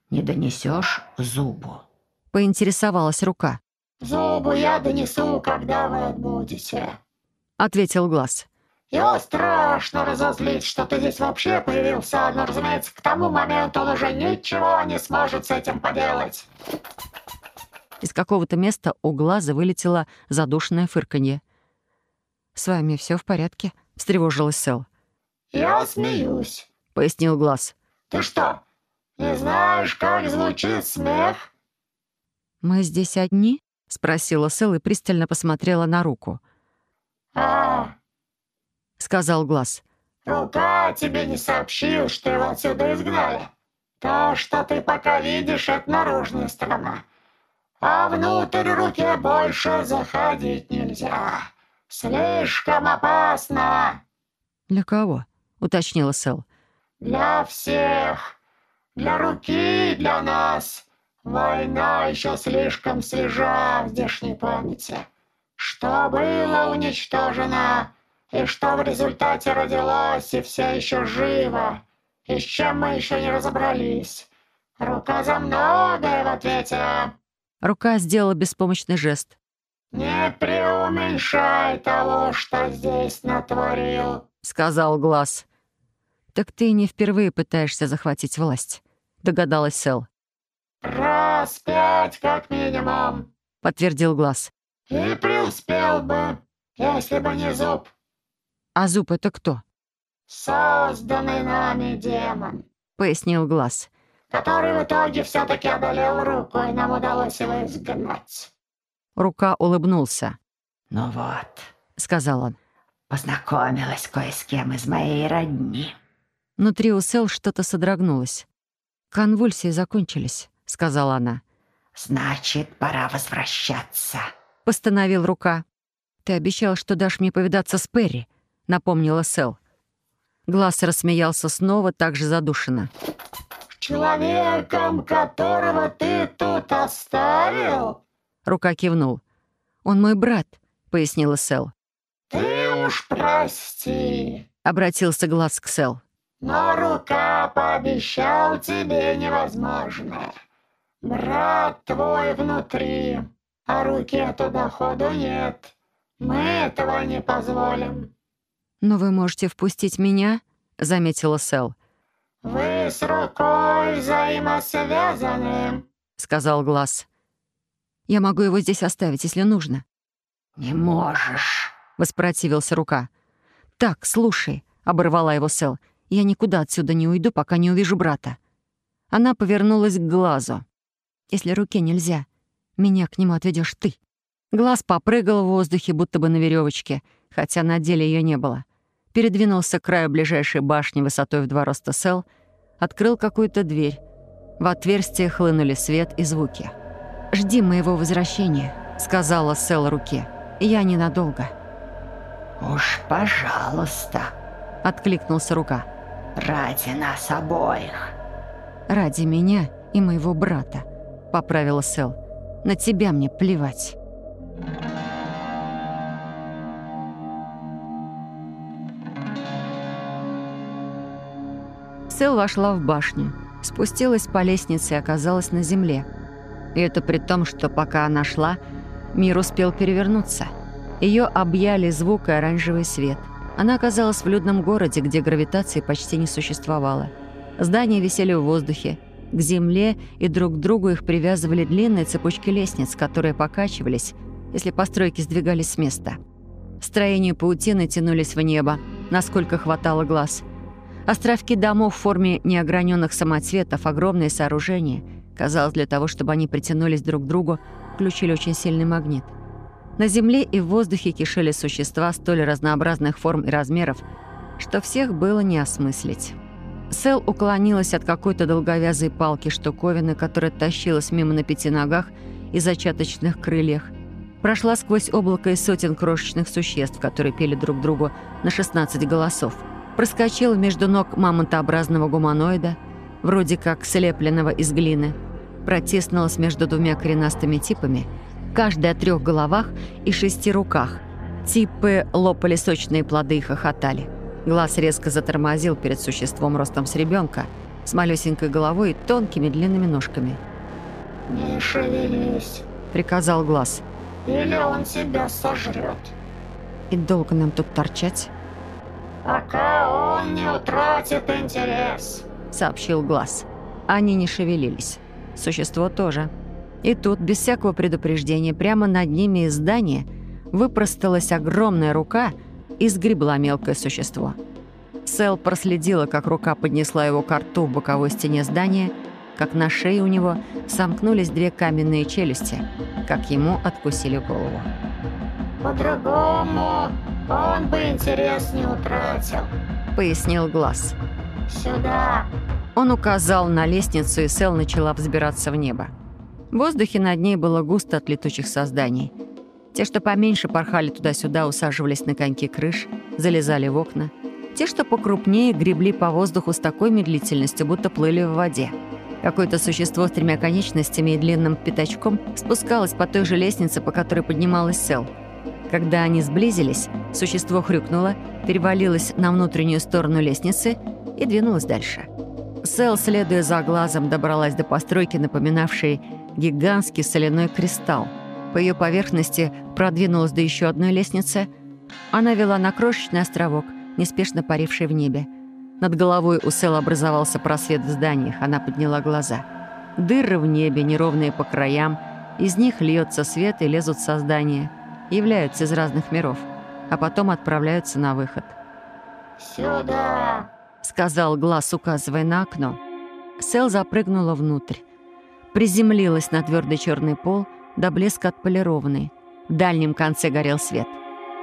Speaker 2: не донесешь зубу?»
Speaker 1: — поинтересовалась рука.
Speaker 2: «Зубу я донесу, когда вы отбудете», —
Speaker 1: ответил глаз.
Speaker 2: «Его страшно разозлить, что ты здесь вообще появился, но, разумеется, к тому моменту он уже ничего не сможет с этим поделать».
Speaker 1: Из какого-то места у глаза вылетело задушенное фырканье. «С вами все в порядке?» — встревожилась Сэл.
Speaker 2: «Я смеюсь», —
Speaker 1: пояснил глаз.
Speaker 2: «Ты что, не знаешь, как звучит смех?»
Speaker 1: «Мы здесь одни?» — спросила Сэл и пристально посмотрела на руку.
Speaker 2: «А, —
Speaker 1: сказал глаз.
Speaker 2: «Рука тебе не сообщил, что его отсюда изгнали. То, что ты пока видишь, — это наружная сторона. А внутрь руки больше заходить нельзя. Слишком опасно!»
Speaker 1: «Для кого?» — уточнила Сэл.
Speaker 2: «Для всех. Для руки и для нас. Война еще слишком свежа в здешней памяти. Что было уничтожено, и что в результате родилось и все еще живо, и с чем мы еще не разобрались. Рука за многое в ответе».
Speaker 1: Рука сделала беспомощный жест.
Speaker 2: «Не преуменьшай того, что здесь натворил», —
Speaker 1: сказал Глаз. «Так ты не впервые пытаешься захватить власть», — догадалась Сэл.
Speaker 2: «Раз пять как минимум», —
Speaker 1: подтвердил Глаз.
Speaker 2: «И преуспел бы, если бы не зуб».
Speaker 1: «А зуб — это кто?»
Speaker 2: «Созданный нами демон», —
Speaker 1: пояснил Глаз.
Speaker 2: «Который в итоге все-таки одолел руку, и нам удалось его изгнать».
Speaker 1: Рука улыбнулся.
Speaker 2: «Ну вот», —
Speaker 1: сказал он.
Speaker 2: «Познакомилась кое с кем из моей родни».
Speaker 1: Внутри у Сэл что-то содрогнулось. «Конвульсии закончились», — сказала она.
Speaker 2: «Значит, пора возвращаться», —
Speaker 1: постановил рука. «Ты обещал, что дашь мне повидаться с Перри», — напомнила Сэл. Глаз рассмеялся снова, так же задушенно.
Speaker 2: «Человеком, которого ты тут оставил?»
Speaker 1: Рука кивнул. «Он мой брат», — пояснила Сэл.
Speaker 2: «Ты уж прости», —
Speaker 1: обратился глаз к Сэл.
Speaker 2: «Но рука пообещал тебе невозможное. Брат твой внутри, а руке туда ходу нет. Мы этого не позволим».
Speaker 1: «Но вы можете впустить меня?» — заметила Сэл.
Speaker 2: «Вы с рукой взаимосвязаны», —
Speaker 1: сказал Глаз. «Я могу его здесь оставить, если нужно».
Speaker 2: «Не можешь», —
Speaker 1: воспротивился рука. «Так, слушай», — оборвала его Сэл. «Я никуда отсюда не уйду, пока не увижу брата». Она повернулась к глазу. «Если руке нельзя, меня к нему отведешь ты». Глаз попрыгал в воздухе, будто бы на веревочке, хотя на деле ее не было. Передвинулся к краю ближайшей башни высотой в два роста Сэл, открыл какую-то дверь. В отверстие хлынули свет и звуки. «Жди моего возвращения», — сказала Сэл руке. «Я ненадолго».
Speaker 2: «Уж пожалуйста», —
Speaker 1: откликнулся рука.
Speaker 2: «Ради нас обоих».
Speaker 1: «Ради меня и моего брата», — поправила Сэл. «На тебя мне плевать». Сэл вошла в башню, спустилась по лестнице и оказалась на земле. И это при том, что пока она шла, мир успел перевернуться. Ее объяли звук и оранжевый свет. Она оказалась в людном городе, где гравитации почти не существовало. Здания висели в воздухе. К земле и друг к другу их привязывали длинные цепочки лестниц, которые покачивались, если постройки сдвигались с места. Строения паутины тянулись в небо, насколько хватало глаз. Островки домов в форме неограненных самоцветов, огромные сооружения. Казалось, для того, чтобы они притянулись друг к другу, включили очень сильный магнит. На земле и в воздухе кишели существа столь разнообразных форм и размеров, что всех было не осмыслить. Сэл уклонилась от какой-то долговязой палки штуковины, которая тащилась мимо на пяти ногах и зачаточных крыльях. Прошла сквозь облако из сотен крошечных существ, которые пели друг другу на 16 голосов. Проскочила между ног мамонтообразного гуманоида, вроде как слепленного из глины. Протиснулась между двумя коренастыми типами, каждый о трех головах и шести руках. Типы лопали сочные плоды и хохотали. Глаз резко затормозил перед существом ростом с ребенка, с малюсенькой головой и тонкими длинными ножками.
Speaker 7: «Не шевелись», —
Speaker 1: приказал глаз.
Speaker 7: «Или он тебя сожрет».
Speaker 1: «И долго нам тут торчать?»
Speaker 7: «Пока он не утратит интерес», —
Speaker 1: сообщил глаз. Они не шевелились. Существо тоже. И тут, без всякого предупреждения, прямо над ними из здания выпросталась огромная рука и сгребла мелкое существо. Сэл проследила, как рука поднесла его к рту в боковой стене здания, как на шее у него сомкнулись две каменные челюсти, как ему откусили голову.
Speaker 7: «По-другому он бы интерес не утратил», —
Speaker 1: пояснил Глаз.
Speaker 7: «Сюда».
Speaker 1: Он указал на лестницу, и Сэл начала взбираться в небо. В воздухе над ней было густо от летучих созданий. Те, что поменьше, порхали туда-сюда, усаживались на коньки крыш, залезали в окна. Те, что покрупнее, гребли по воздуху с такой медлительностью, будто плыли в воде. Какое-то существо с тремя конечностями и длинным пятачком спускалось по той же лестнице, по которой поднималась Сэл. Когда они сблизились, существо хрюкнуло, перевалилось на внутреннюю сторону лестницы и двинулось дальше. Сэл, следуя за глазом, добралась до постройки, напоминавшей гигантский соляной кристалл. По ее поверхности продвинулась до еще одной лестницы. Она вела на крошечный островок, неспешно паривший в небе. Над головой у Сэл образовался просвет в зданиях. Она подняла глаза. Дыры в небе, неровные по краям. Из них льется свет и лезут создания. Являются из разных миров. А потом отправляются на выход.
Speaker 7: «Сюда!»
Speaker 1: — сказал глаз, указывая на окно. Сэл запрыгнула внутрь приземлилась на твердый черный пол до блеска отполированный. В дальнем конце горел свет.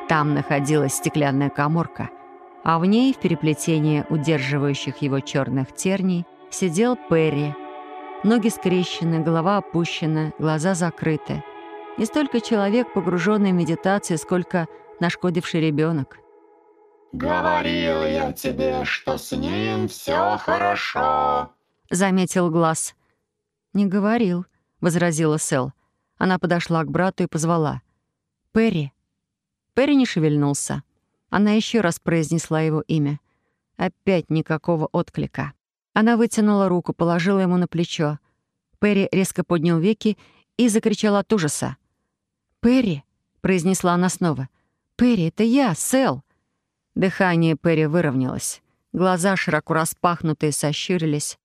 Speaker 1: Там находилась стеклянная коморка, а в ней, в переплетении удерживающих его черных терней, сидел Перри. Ноги скрещены, голова опущена, глаза закрыты. Не столько человек, погруженный в медитацию, сколько нашкодивший ребенок.
Speaker 7: «Говорил я тебе, что с ним все хорошо», —
Speaker 1: заметил глаз. «Не говорил», — возразила Сэл. Она подошла к брату и позвала. «Перри». Перри не шевельнулся. Она еще раз произнесла его имя. Опять никакого отклика. Она вытянула руку, положила ему на плечо. Перри резко поднял веки и закричал от ужаса. «Перри!» — произнесла она снова. «Перри, это я, Сэл!» Дыхание Перри выровнялось. Глаза широко распахнутые сощурились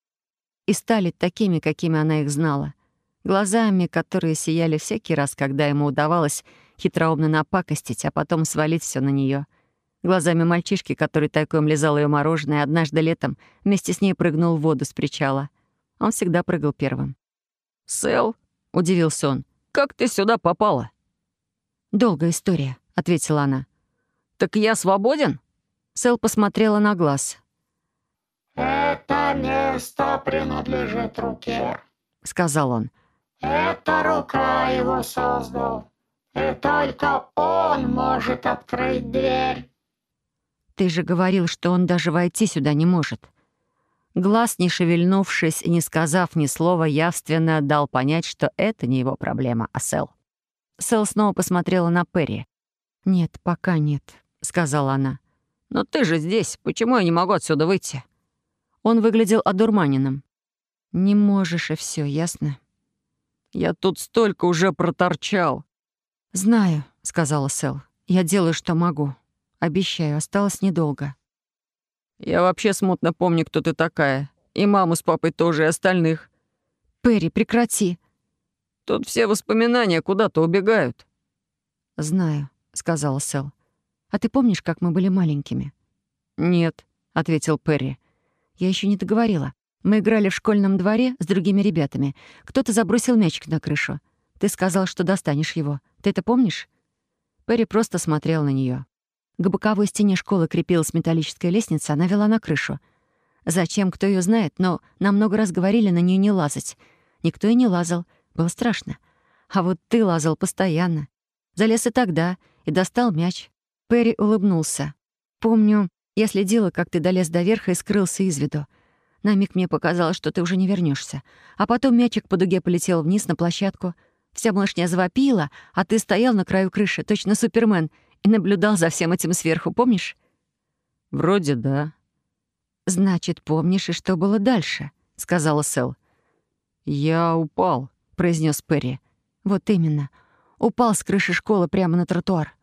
Speaker 1: и стали такими, какими она их знала. Глазами, которые сияли всякий раз, когда ему удавалось хитроумно напакостить, а потом свалить все на нее. Глазами мальчишки, который тайком лизал ее мороженое, однажды летом вместе с ней прыгнул в воду с причала. Он всегда прыгал первым. «Сэл», — удивился он, — «как ты сюда попала?» «Долгая история», — ответила она. «Так я свободен?» Сэл посмотрела на глаз.
Speaker 7: «Это место принадлежит руке», —
Speaker 1: сказал он.
Speaker 7: «Это рука его создал, и только он может открыть дверь».
Speaker 1: «Ты же говорил, что он даже войти сюда не может». Глаз, не шевельнувшись и не сказав ни слова, явственно дал понять, что это не его проблема, а Сэл. Сэл снова посмотрела на Перри. «Нет, пока нет», — сказала она. «Но ты же здесь. Почему я не могу отсюда выйти?» Он выглядел одурманенным. «Не можешь, и все, ясно?» «Я тут столько уже проторчал». «Знаю», — сказала Сэл. «Я делаю, что могу. Обещаю, осталось недолго». «Я вообще смутно помню, кто ты такая. И маму с папой тоже, и остальных». «Перри, прекрати!» «Тут все воспоминания куда-то убегают». «Знаю», — сказала Сэл. «А ты помнишь, как мы были маленькими?» «Нет», — ответил Перри. Я еще не договорила. Мы играли в школьном дворе с другими ребятами. Кто-то забросил мячик на крышу. Ты сказал, что достанешь его. Ты это помнишь?» Перри просто смотрел на нее. К боковой стене школы крепилась металлическая лестница, она вела на крышу. Зачем, кто ее знает, но нам много раз говорили на нее не лазать. Никто и не лазал. Было страшно. А вот ты лазал постоянно. Залез и тогда, и достал мяч. Перри улыбнулся. Помню, я следила, как ты долез до верха и скрылся из виду. На миг мне показалось, что ты уже не вернешься. А потом мячик по дуге полетел вниз на площадку. Вся малышня завопила, а ты стоял на краю крыши, точно Супермен, и наблюдал за всем этим сверху, помнишь?»
Speaker 3: «Вроде да».
Speaker 1: «Значит, помнишь, и что было дальше?» — сказала Сэл.
Speaker 3: «Я упал», — произнес Перри.
Speaker 1: «Вот именно. Упал с крыши школы прямо на тротуар.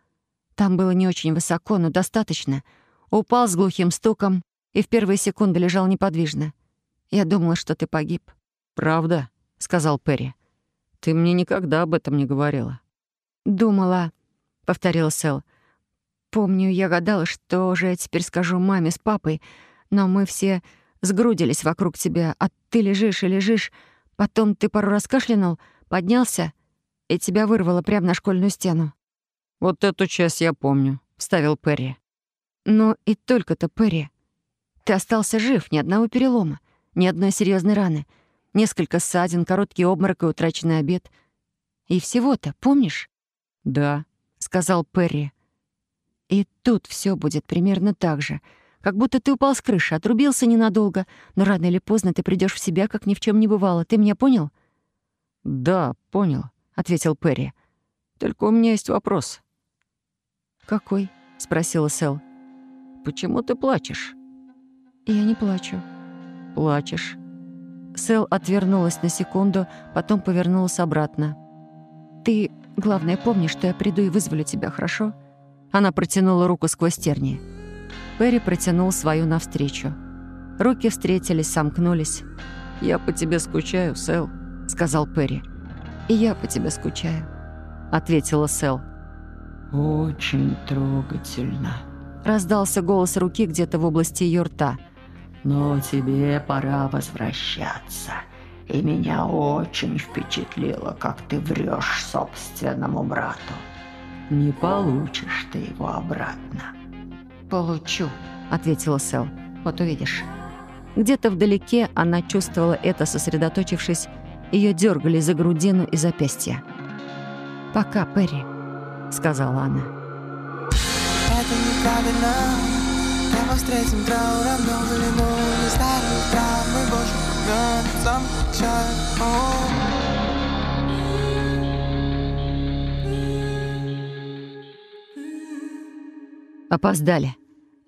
Speaker 1: Там было не очень высоко, но достаточно. Упал с глухим стуком и в первые секунды лежал неподвижно. Я думала, что ты погиб».
Speaker 3: «Правда?» — сказал Перри. «Ты мне никогда об этом не говорила».
Speaker 1: «Думала», — повторила Сэл. «Помню, я гадала, что же я теперь скажу маме с папой, но мы все сгрудились вокруг тебя, а ты лежишь и лежишь. Потом ты пару раз кашлянул, поднялся, и тебя вырвало прямо на школьную стену».
Speaker 3: «Вот эту часть я помню», — вставил Перри.
Speaker 1: «Ну и только-то, Перри. Ты остался жив, ни одного перелома, ни одной серьезной раны, несколько ссадин, короткий обморок и утраченный обед. И всего-то, помнишь?»
Speaker 3: «Да», —
Speaker 1: сказал Перри. «И тут все будет примерно так же. Как будто ты упал с крыши, отрубился ненадолго, но рано или поздно ты придешь в себя, как ни в чем не бывало. Ты меня понял?»
Speaker 3: «Да, понял», — ответил Перри. «Только у меня есть вопрос».
Speaker 1: «Какой?» — спросила Сэл.
Speaker 3: «Почему ты плачешь?»
Speaker 1: «Я не плачу».
Speaker 3: «Плачешь».
Speaker 1: Сэл отвернулась на секунду, потом повернулась обратно. «Ты Главное, помни, что я приду и вызволю тебя, хорошо?» Она протянула руку сквозь терни. Перри протянул свою навстречу. Руки встретились, сомкнулись.
Speaker 3: «Я по тебе скучаю, Сэл», —
Speaker 1: сказал Перри. «И я по тебе скучаю», — ответила Сэл.
Speaker 2: «Очень трогательно», —
Speaker 1: раздался голос руки где-то в области ее рта.
Speaker 2: «Но тебе пора возвращаться» и меня очень впечатлило, как ты врешь собственному брату. Не получишь ты его обратно».
Speaker 1: «Получу», — ответила Сэл. «Вот увидишь». Где-то вдалеке она чувствовала это, сосредоточившись. Ее дергали за грудину и запястья. «Пока, Перри», — сказала она. Это неправильно, я встретим трауром, но не старый травмы, боже Опоздали.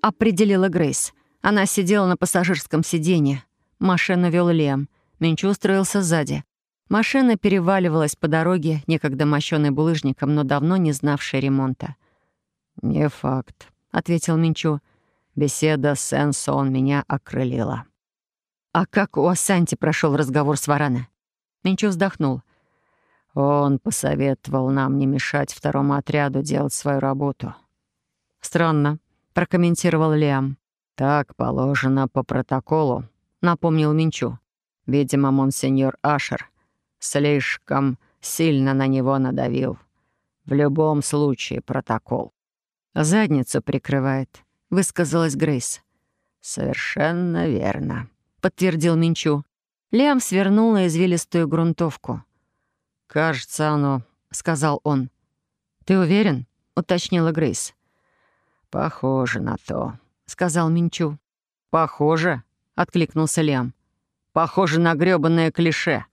Speaker 1: Определила Грейс. Она сидела на пассажирском сиденье. Машину вел Лем. Минчу устроился сзади. Машина переваливалась по дороге, некогда мощенной булыжником, но давно не знавшей ремонта.
Speaker 3: «Не факт», — ответил Минчу. «Беседа с Энсон меня окрылила».
Speaker 1: «А как у Асанти прошел разговор с Варана?» Минчо вздохнул.
Speaker 3: «Он посоветовал нам не мешать второму отряду делать свою работу».
Speaker 1: «Странно», — прокомментировал Лиам.
Speaker 3: «Так положено по протоколу», — напомнил Минчу. «Видимо, монсеньор Ашер слишком сильно на него надавил. В любом случае протокол».
Speaker 1: «Задницу прикрывает», — высказалась Грейс.
Speaker 3: «Совершенно верно»,
Speaker 1: подтвердил Минчу. Лиам свернул на извилистую грунтовку.
Speaker 3: «Кажется, оно», — сказал он.
Speaker 1: «Ты уверен?» — уточнила Грейс.
Speaker 3: «Похоже на то», —
Speaker 1: сказал Минчу.
Speaker 3: «Похоже», — откликнулся Лиам. «Похоже на грёбаное клише».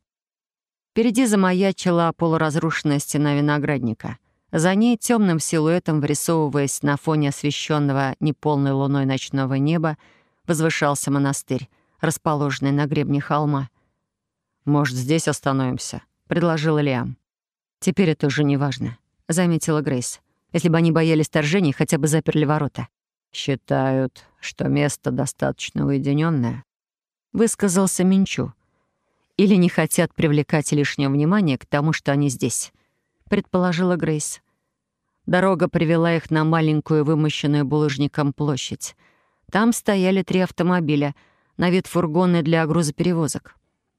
Speaker 1: Впереди замаячила полуразрушенная стена виноградника. За ней темным силуэтом, врисовываясь на фоне освещенного неполной луной ночного неба, возвышался монастырь расположенный на гребне холма.
Speaker 3: «Может, здесь остановимся?»
Speaker 1: — предложил Лиам. «Теперь это уже не важно», — заметила Грейс. «Если бы они боялись торжений, хотя бы заперли ворота».
Speaker 3: «Считают, что место достаточно уединенное,
Speaker 1: высказался Минчу. «Или не хотят привлекать лишнее внимание к тому, что они здесь», — предположила Грейс. Дорога привела их на маленькую, вымощенную булыжником площадь. Там стояли три автомобиля — на вид фургоны для грузоперевозок.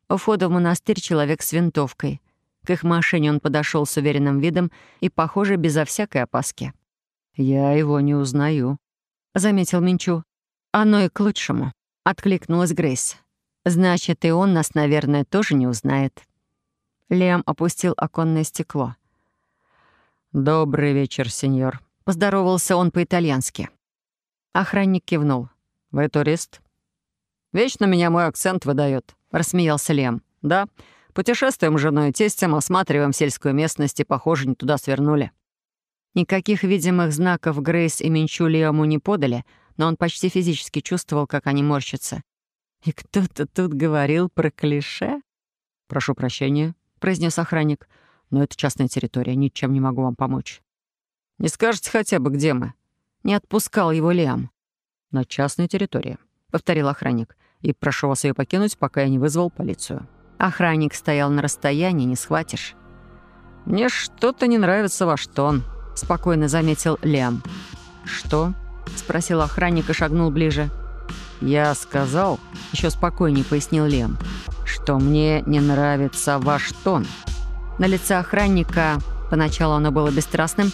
Speaker 1: У входа в монастырь человек с винтовкой. К их машине он подошел с уверенным видом и, похоже, безо всякой опаски.
Speaker 3: «Я его не узнаю», —
Speaker 1: заметил Минчу. «Оно и к лучшему», — откликнулась Грейс. «Значит, и он нас, наверное, тоже не узнает». Лиам опустил оконное стекло.
Speaker 3: «Добрый вечер, сеньор», —
Speaker 1: поздоровался он по-итальянски. Охранник кивнул.
Speaker 3: «Вы турист?»
Speaker 1: «Вечно меня мой акцент выдает», — рассмеялся Лем. «Да, путешествуем с женой и тестем, осматриваем сельскую местность и, похоже, не туда свернули». Никаких видимых знаков Грейс и Минчу Лиаму не подали, но он почти физически чувствовал, как они морщатся. И кто-то тут говорил про клише?
Speaker 3: «Прошу прощения», — произнес охранник, «но это частная территория, ничем не могу вам помочь».
Speaker 1: «Не скажете хотя бы, где мы?» Не отпускал его Лиам.
Speaker 3: «На частной территории», — повторил охранник, «и прошу вас ее покинуть, пока я не вызвал полицию».
Speaker 1: Охранник стоял на расстоянии, не схватишь.
Speaker 3: «Мне что-то не нравится ваш тон», — спокойно заметил Лиам.
Speaker 1: «Что?» — спросил охранник и шагнул ближе.
Speaker 3: «Я сказал», — еще спокойнее пояснил Лем, «что мне не нравится ваш тон».
Speaker 1: На лице охранника, поначалу оно было бесстрастным,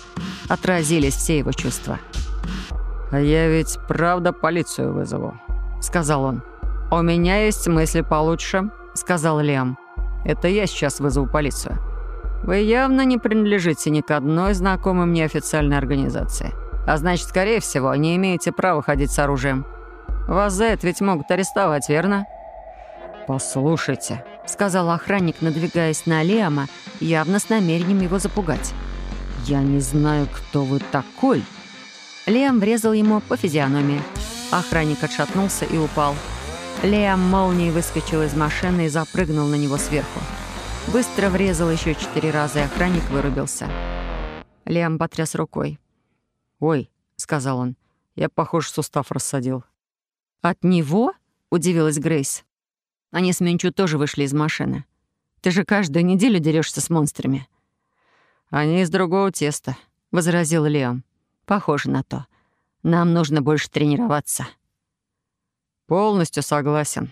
Speaker 1: отразились все его чувства.
Speaker 3: «А я ведь правда полицию вызову», — сказал он. «У меня есть мысли получше», — сказал Лем. «Это я сейчас вызову полицию. Вы явно не принадлежите ни к одной знакомой мне официальной организации. А значит, скорее всего, не имеете права ходить с оружием. Вас за это ведь могут арестовать, верно?»
Speaker 1: «Послушайте», — сказал охранник, надвигаясь на Лиама, явно с намерением его запугать. «Я не знаю, кто вы такой». Лиам врезал ему по физиономии. Охранник отшатнулся и упал. Лиам молнией выскочил из машины и запрыгнул на него сверху. Быстро врезал еще четыре раза, и охранник вырубился. Лиам потряс рукой.
Speaker 3: «Ой», — сказал он, — «я, похоже, сустав рассадил».
Speaker 1: «От него?» — удивилась Грейс. Они с Минчу тоже вышли из машины. «Ты же каждую неделю дерешься с монстрами».
Speaker 3: «Они из другого теста», — возразил Леон.
Speaker 1: «Похоже на то. Нам нужно больше тренироваться».
Speaker 3: «Полностью согласен».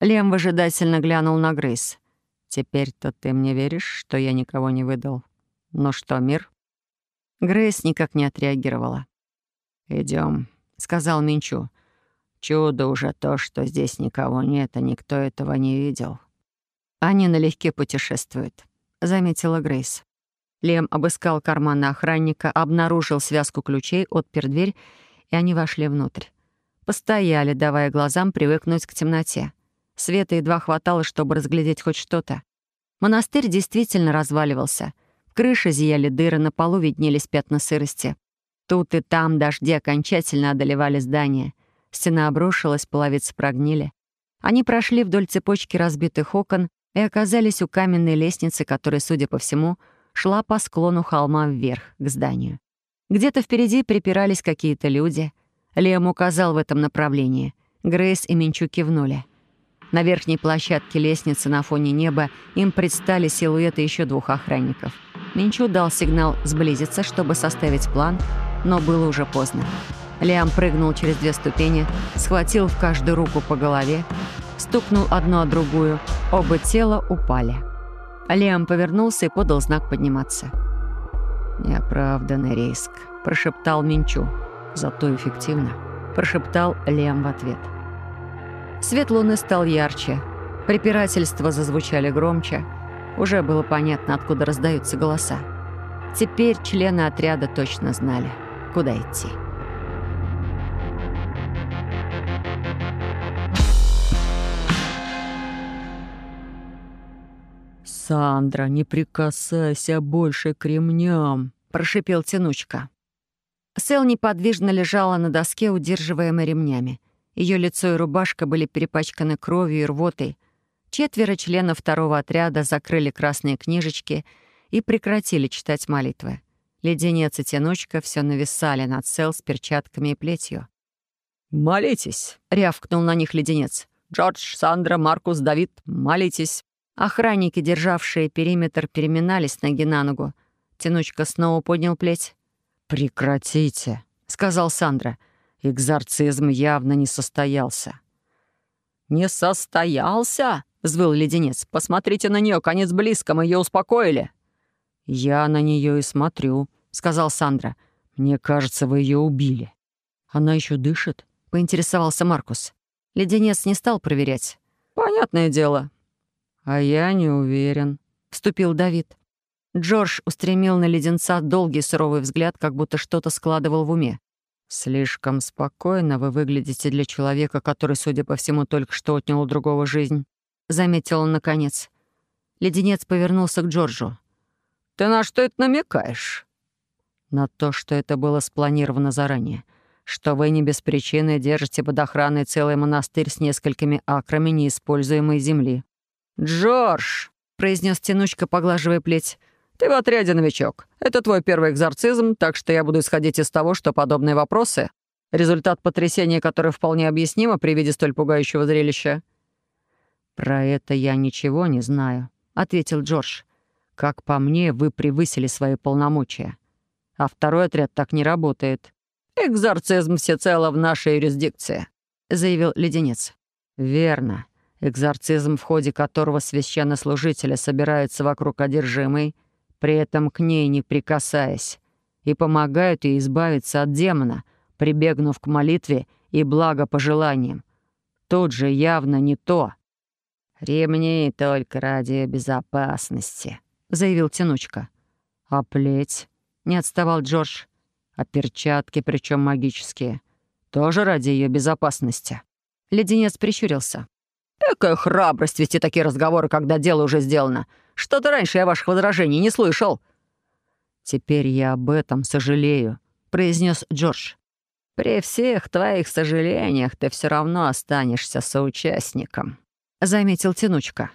Speaker 1: Лем выжидательно глянул на Грейс.
Speaker 3: «Теперь-то ты мне веришь, что я никого не выдал? Ну что, мир?»
Speaker 1: Грейс никак не отреагировала.
Speaker 3: Идем, сказал Минчу. Чудо уже то, что здесь никого нет, и никто этого не видел.
Speaker 1: Они налегке путешествуют, заметила Грейс. Лем обыскал карманы охранника, обнаружил связку ключей, отпер дверь, и они вошли внутрь. Постояли, давая глазам привыкнуть к темноте. Света едва хватало, чтобы разглядеть хоть что-то. Монастырь действительно разваливался. В крыше зияли дыры, на полу виднелись пятна сырости. Тут и там дожди окончательно одолевали здание — Стена обрушилась, половицы прогнили. Они прошли вдоль цепочки разбитых окон и оказались у каменной лестницы, которая, судя по всему, шла по склону холма вверх, к зданию. Где-то впереди припирались какие-то люди. Лем указал в этом направлении. Грейс и Минчу кивнули. На верхней площадке лестницы на фоне неба им предстали силуэты еще двух охранников. Минчу дал сигнал сблизиться, чтобы составить план, но было уже поздно. Лиам прыгнул через две ступени, схватил в каждую руку по голове, стукнул одну о другую, оба тела упали. Лиам повернулся и подал знак подниматься. «Неоправданный риск», — прошептал Минчу. «Зато эффективно», — прошептал Лиам в ответ. Свет луны стал ярче. Препирательства зазвучали громче. Уже было понятно, откуда раздаются голоса. Теперь члены отряда точно знали, куда идти.
Speaker 3: «Сандра, не прикасайся больше к ремням», — прошипел Тянучка.
Speaker 1: Сэл неподвижно лежала на доске, удерживаемой ремнями. Ее лицо и рубашка были перепачканы кровью и рвотой. Четверо членов второго отряда закрыли красные книжечки и прекратили читать молитвы. Леденец и Тянучка все нависали над Сэл с перчатками и плетью.
Speaker 3: «Молитесь!» — рявкнул на них леденец. «Джордж, Сандра, Маркус, Давид, молитесь!»
Speaker 1: Охранники, державшие периметр, переминались ноги на ногу. Тянучка снова поднял плеть.
Speaker 3: «Прекратите», — сказал Сандра. «Экзорцизм явно не состоялся».
Speaker 1: «Не состоялся?» — взвыл леденец. «Посмотрите на нее, конец близко, мы ее успокоили».
Speaker 3: «Я на нее и смотрю», — сказал Сандра. «Мне кажется, вы ее убили». «Она еще дышит?» — поинтересовался Маркус.
Speaker 1: Леденец не стал проверять.
Speaker 3: «Понятное дело»,
Speaker 1: «А я не уверен», — вступил Давид. Джордж устремил на леденца долгий суровый взгляд, как будто что-то складывал в уме.
Speaker 3: «Слишком спокойно вы выглядите для человека, который, судя по всему, только что отнял у другого жизнь», — заметил он наконец. Леденец повернулся к Джорджу.
Speaker 1: «Ты на что это намекаешь?» На то, что это было спланировано заранее. Что вы не без причины держите под охраной целый монастырь с несколькими акрами неиспользуемой земли. «Джордж!» — произнес Тянучка, поглаживая плеть. «Ты в отряде, новичок. Это твой первый экзорцизм, так что я буду исходить из того, что подобные вопросы — результат потрясения, которое вполне объяснимо при виде столь пугающего зрелища». «Про это я ничего не знаю», — ответил Джордж. «Как по мне, вы превысили свои полномочия. А второй отряд так не работает». «Экзорцизм всецело в нашей юрисдикции», — заявил леденец. «Верно. Экзорцизм, в ходе которого священнослужители собираются вокруг одержимой, при этом к ней не прикасаясь, и помогают ей избавиться от демона, прибегнув к молитве и благопожеланиям. Тут же явно не то. «Ремни только ради безопасности», — заявил Тянучка. «А плеть?» — не отставал Джордж. «А перчатки, причем магические, тоже ради ее безопасности». Леденец прищурился. «Какая храбрость вести такие разговоры, когда дело уже сделано. Что-то раньше я ваших возражений не слышал». «Теперь я об этом сожалею», — произнес Джордж. «При всех твоих сожалениях ты все равно останешься соучастником», — заметил Тянучка.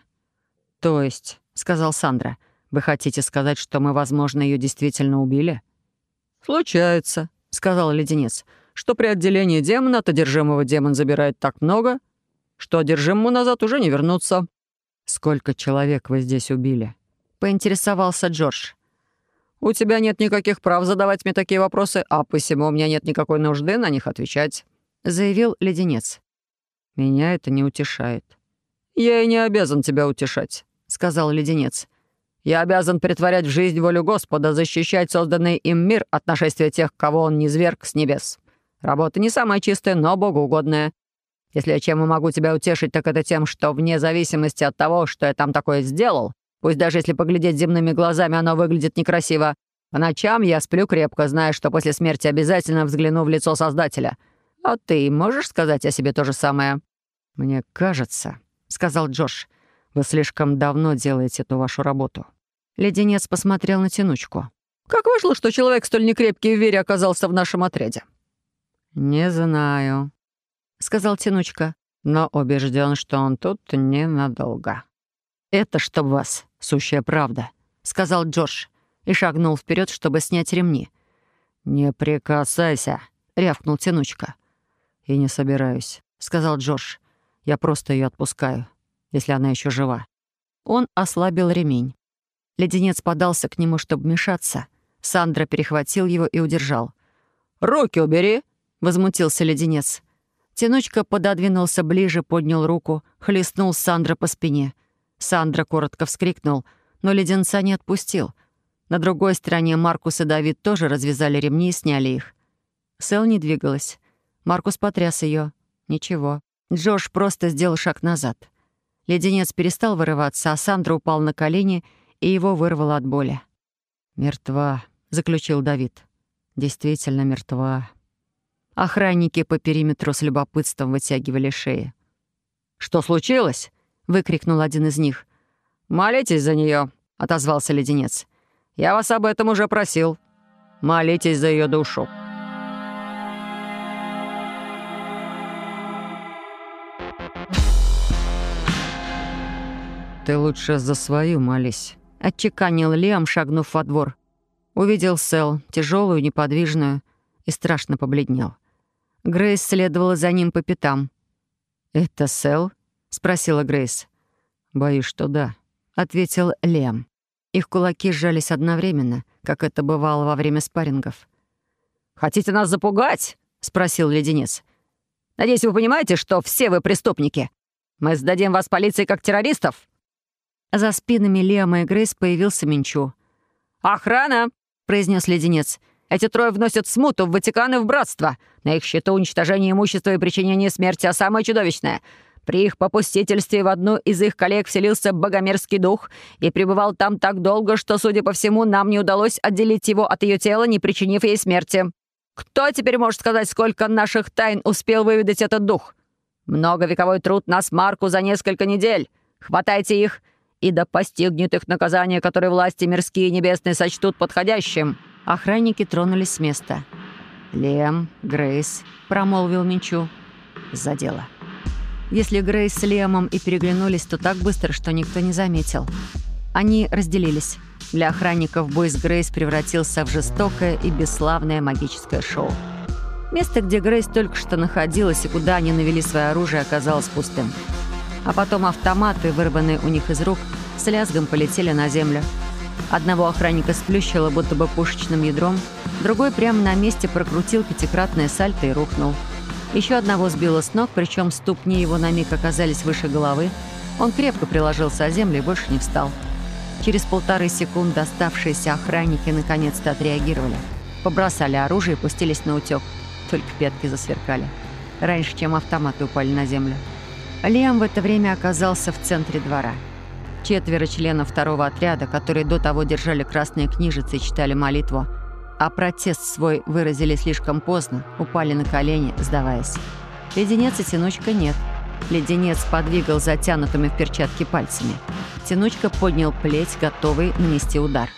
Speaker 1: «То есть», — сказал Сандра, — «вы хотите сказать, что мы, возможно, ее действительно убили?» «Случается», — сказал Леденец, — «что при отделении демона от одержимого демон забирает так много, что одержимому назад уже не вернуться». «Сколько человек вы здесь убили?» — поинтересовался Джордж. «У тебя нет никаких прав задавать мне такие вопросы, а посему у меня нет никакой нужды на них отвечать», — заявил Леденец. «Меня это не утешает». «Я и не обязан тебя утешать», — сказал Леденец. «Я обязан притворять в жизнь волю Господа, защищать созданный им мир от нашествия тех, кого он низверг с небес. Работа не самая чистая, но богоугодная. Если я чем и могу тебя утешить, так это тем, что вне зависимости от того, что я там такое сделал, пусть даже если поглядеть земными глазами, оно выглядит некрасиво, по ночам я сплю крепко, зная, что после смерти обязательно взгляну в лицо Создателя. А ты можешь сказать о себе то же самое?» «Мне кажется», — сказал Джош, — «вы слишком давно делаете эту вашу работу». Леденец посмотрел на тянучку. «Как вышло, что человек столь некрепкий в вере оказался в нашем отряде?» «Не знаю», сказал Тянучка, но убежден, что он тут ненадолго. «Это чтоб вас, сущая правда», — сказал Джордж и шагнул вперед, чтобы снять ремни. «Не прикасайся», — рявкнул Тянучка. «И не собираюсь», — сказал Джордж. «Я просто ее отпускаю, если она еще жива». Он ослабил ремень. Леденец подался к нему, чтобы мешаться. Сандра перехватил его и удержал. «Руки убери!» — возмутился леденец. Тянучка пододвинулся ближе, поднял руку, хлестнул Сандра по спине. Сандра коротко вскрикнул, но леденца не отпустил. На другой стороне Маркус и Давид тоже развязали ремни и сняли их. Сэл не двигалась. Маркус потряс ее. Ничего. Джош просто сделал шаг назад. Леденец перестал вырываться, а Сандра упал на колени, и его вырвало от боли. «Мертва», — заключил Давид. «Действительно мертва». Охранники по периметру с любопытством вытягивали шеи. «Что случилось?» — выкрикнул один из них. «Молитесь за нее, отозвался леденец. «Я вас об этом уже просил. Молитесь за ее душу». «Ты лучше за свою молись», — отчеканил Лиам, шагнув во двор. Увидел Сел, тяжелую, неподвижную, и страшно побледнел. Грейс следовала за ним по пятам. «Это Сэл?» — спросила Грейс. «Боюсь, что да», — ответил Лем. Их кулаки сжались одновременно, как это бывало во время спаррингов. «Хотите нас запугать?» — спросил Леденец. «Надеюсь, вы понимаете, что все вы преступники. Мы сдадим вас полиции как террористов». За спинами Лема и Грейс появился Минчу. «Охрана!» — произнес Леденец. Эти трое вносят смуту в Ватикан и в Братство. На их счету уничтожение имущества и причинение смерти, а самое чудовищное — при их попустительстве в одну из их коллег вселился богомерзкий дух и пребывал там так долго, что, судя по всему, нам не удалось отделить его от ее тела, не причинив ей смерти. Кто теперь может сказать, сколько наших тайн успел выведать этот дух? Многовековой труд нас Марку за несколько недель. Хватайте их, и да постигнет их наказание, которое власти мирские и небесные сочтут подходящим». Охранники тронулись с места. «Лем, Грейс», — промолвил Минчу. «За дело». Если Грейс с Лемом и переглянулись, то так быстро, что никто не заметил. Они разделились. Для охранников бой с Грейс превратился в жестокое и бесславное магическое шоу. Место, где Грейс только что находилась и куда они навели свое оружие, оказалось пустым. А потом автоматы, вырванные у них из рук, с лязгом полетели на землю. Одного охранника сплющило будто бы пушечным ядром, другой прямо на месте прокрутил пятикратное сальто и рухнул. Еще одного сбило с ног, причем ступни его на миг оказались выше головы. Он крепко приложился о землю и больше не встал. Через полторы секунды оставшиеся охранники наконец-то отреагировали. Побросали оружие и пустились на утек. Только пятки засверкали. Раньше, чем автоматы упали на землю. Лиам в это время оказался в центре двора. Четверо членов второго отряда, которые до того держали красные книжицы и читали молитву, а протест свой выразили слишком поздно, упали на колени, сдаваясь. Леденец и тянучка нет. Леденец подвигал затянутыми в перчатки пальцами. Тянучка поднял плеть, готовый нанести удар.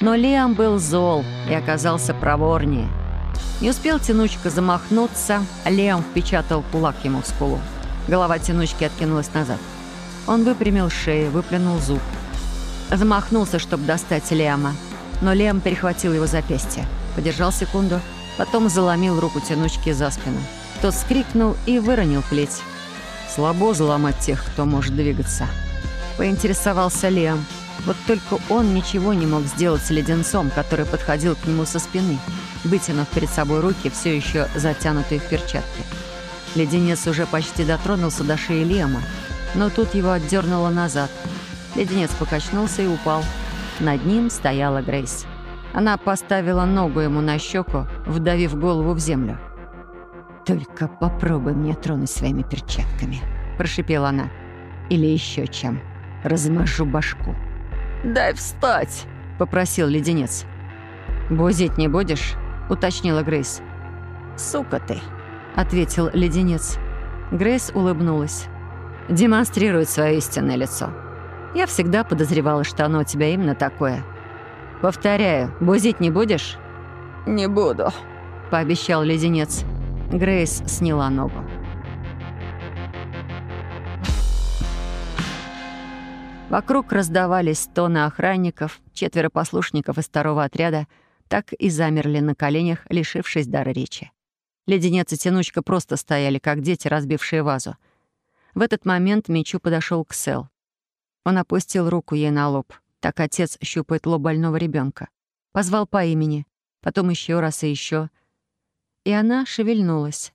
Speaker 1: Но Лиам был зол и оказался проворнее. Не успел Тянучка замахнуться, Лиам впечатал кулак ему в скулу. Голова Тянучки откинулась назад. Он выпрямил шею, выплюнул зуб. Замахнулся, чтобы достать Лиама, но Лиам перехватил его запястье. Подержал секунду, потом заломил руку Тянучки за спину. Тот скрикнул и выронил плеть. Слабо заломать тех, кто может двигаться. Поинтересовался Лиам. Вот только он ничего не мог сделать с леденцом, который подходил к нему со спины, вытянув перед собой руки, все еще затянутые в перчатки. Леденец уже почти дотронулся до шеи Лема, но тут его отдернуло назад. Леденец покачнулся и упал. Над ним стояла Грейс. Она поставила ногу ему на щеку, вдавив голову в землю. «Только попробуй мне тронуть своими перчатками», — прошипела она. «Или еще чем. Размажу башку». «Дай встать!» — попросил леденец. «Бузить не будешь?» — уточнила Грейс. «Сука ты!» — ответил леденец. Грейс улыбнулась. «Демонстрирует свое истинное лицо. Я всегда подозревала, что оно у тебя именно такое. Повторяю, бузить не будешь?»
Speaker 3: «Не буду», —
Speaker 1: пообещал леденец. Грейс сняла ногу. Вокруг раздавались стоны охранников, четверо послушников из второго отряда так и замерли на коленях, лишившись дара речи. Леденец и тянучка просто стояли, как дети, разбившие вазу. В этот момент Мичу подошел к Сел. Он опустил руку ей на лоб. Так отец щупает лоб больного ребенка. Позвал по имени, потом еще раз и еще. И она шевельнулась.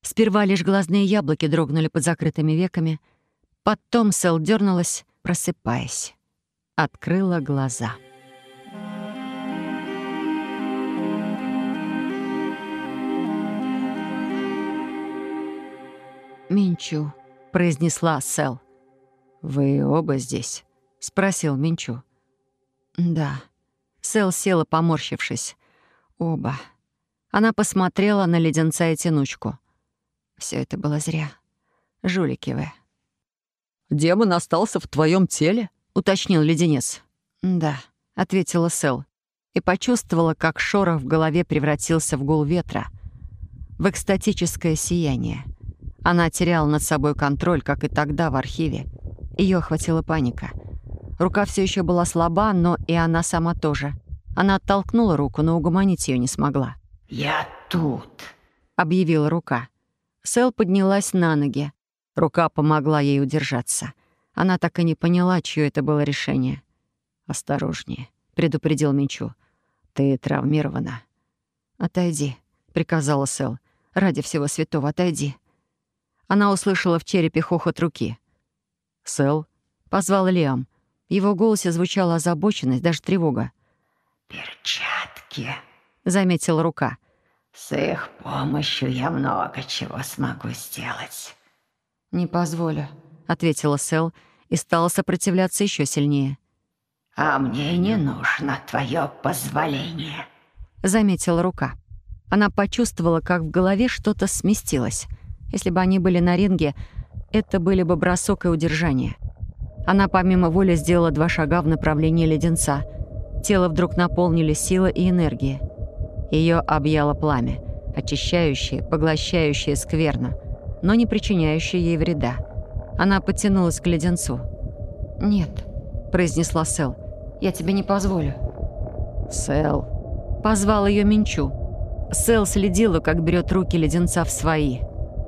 Speaker 1: Сперва лишь глазные яблоки дрогнули под закрытыми веками. Потом Сел дернулась, просыпаясь. Открыла глаза. «Минчу», — произнесла Сел. «Вы оба здесь?» — спросил Минчу. «Да». Сел села, поморщившись. «Оба». Она посмотрела на леденца и тянучку. Все это было зря. Жулики вы.
Speaker 3: «Демон остался в твоем теле?»
Speaker 1: — уточнил леденец. «Да», — ответила Сел. И почувствовала, как шорох в голове превратился в гул ветра. В экстатическое сияние. Она теряла над собой контроль, как и тогда в архиве. Ее охватила паника. Рука все еще была слаба, но и она сама тоже. Она оттолкнула руку, но угомонить ее не смогла.
Speaker 2: «Я тут», —
Speaker 1: объявила рука. Сэл поднялась на ноги. Рука помогла ей удержаться. Она так и не поняла, чье это было решение. «Осторожнее», — предупредил Минчу. «Ты травмирована». «Отойди», — приказала Сэл. «Ради всего святого, отойди». Она услышала в черепе хохот руки. «Сэл?» — позвал Лиам. В его голосе звучала озабоченность, даже тревога.
Speaker 2: «Перчатки», —
Speaker 1: заметила рука.
Speaker 2: «С их помощью я много чего смогу сделать».
Speaker 1: «Не позволю», — ответила Сэл и стала сопротивляться еще сильнее.
Speaker 2: «А мне не нужно твое позволение», —
Speaker 1: заметила рука. Она почувствовала, как в голове что-то сместилось. Если бы они были на ринге, это были бы бросок и удержание. Она помимо воли сделала два шага в направлении леденца. Тело вдруг наполнили сила и энергия. Ее объяло пламя, очищающее, поглощающее скверну, но не причиняющее ей вреда. Она потянулась к леденцу. «Нет», — произнесла Сэл, — «я тебе не позволю».
Speaker 3: «Сэл», —
Speaker 1: позвал ее Минчу. Сэл следила, как берет руки леденца в свои.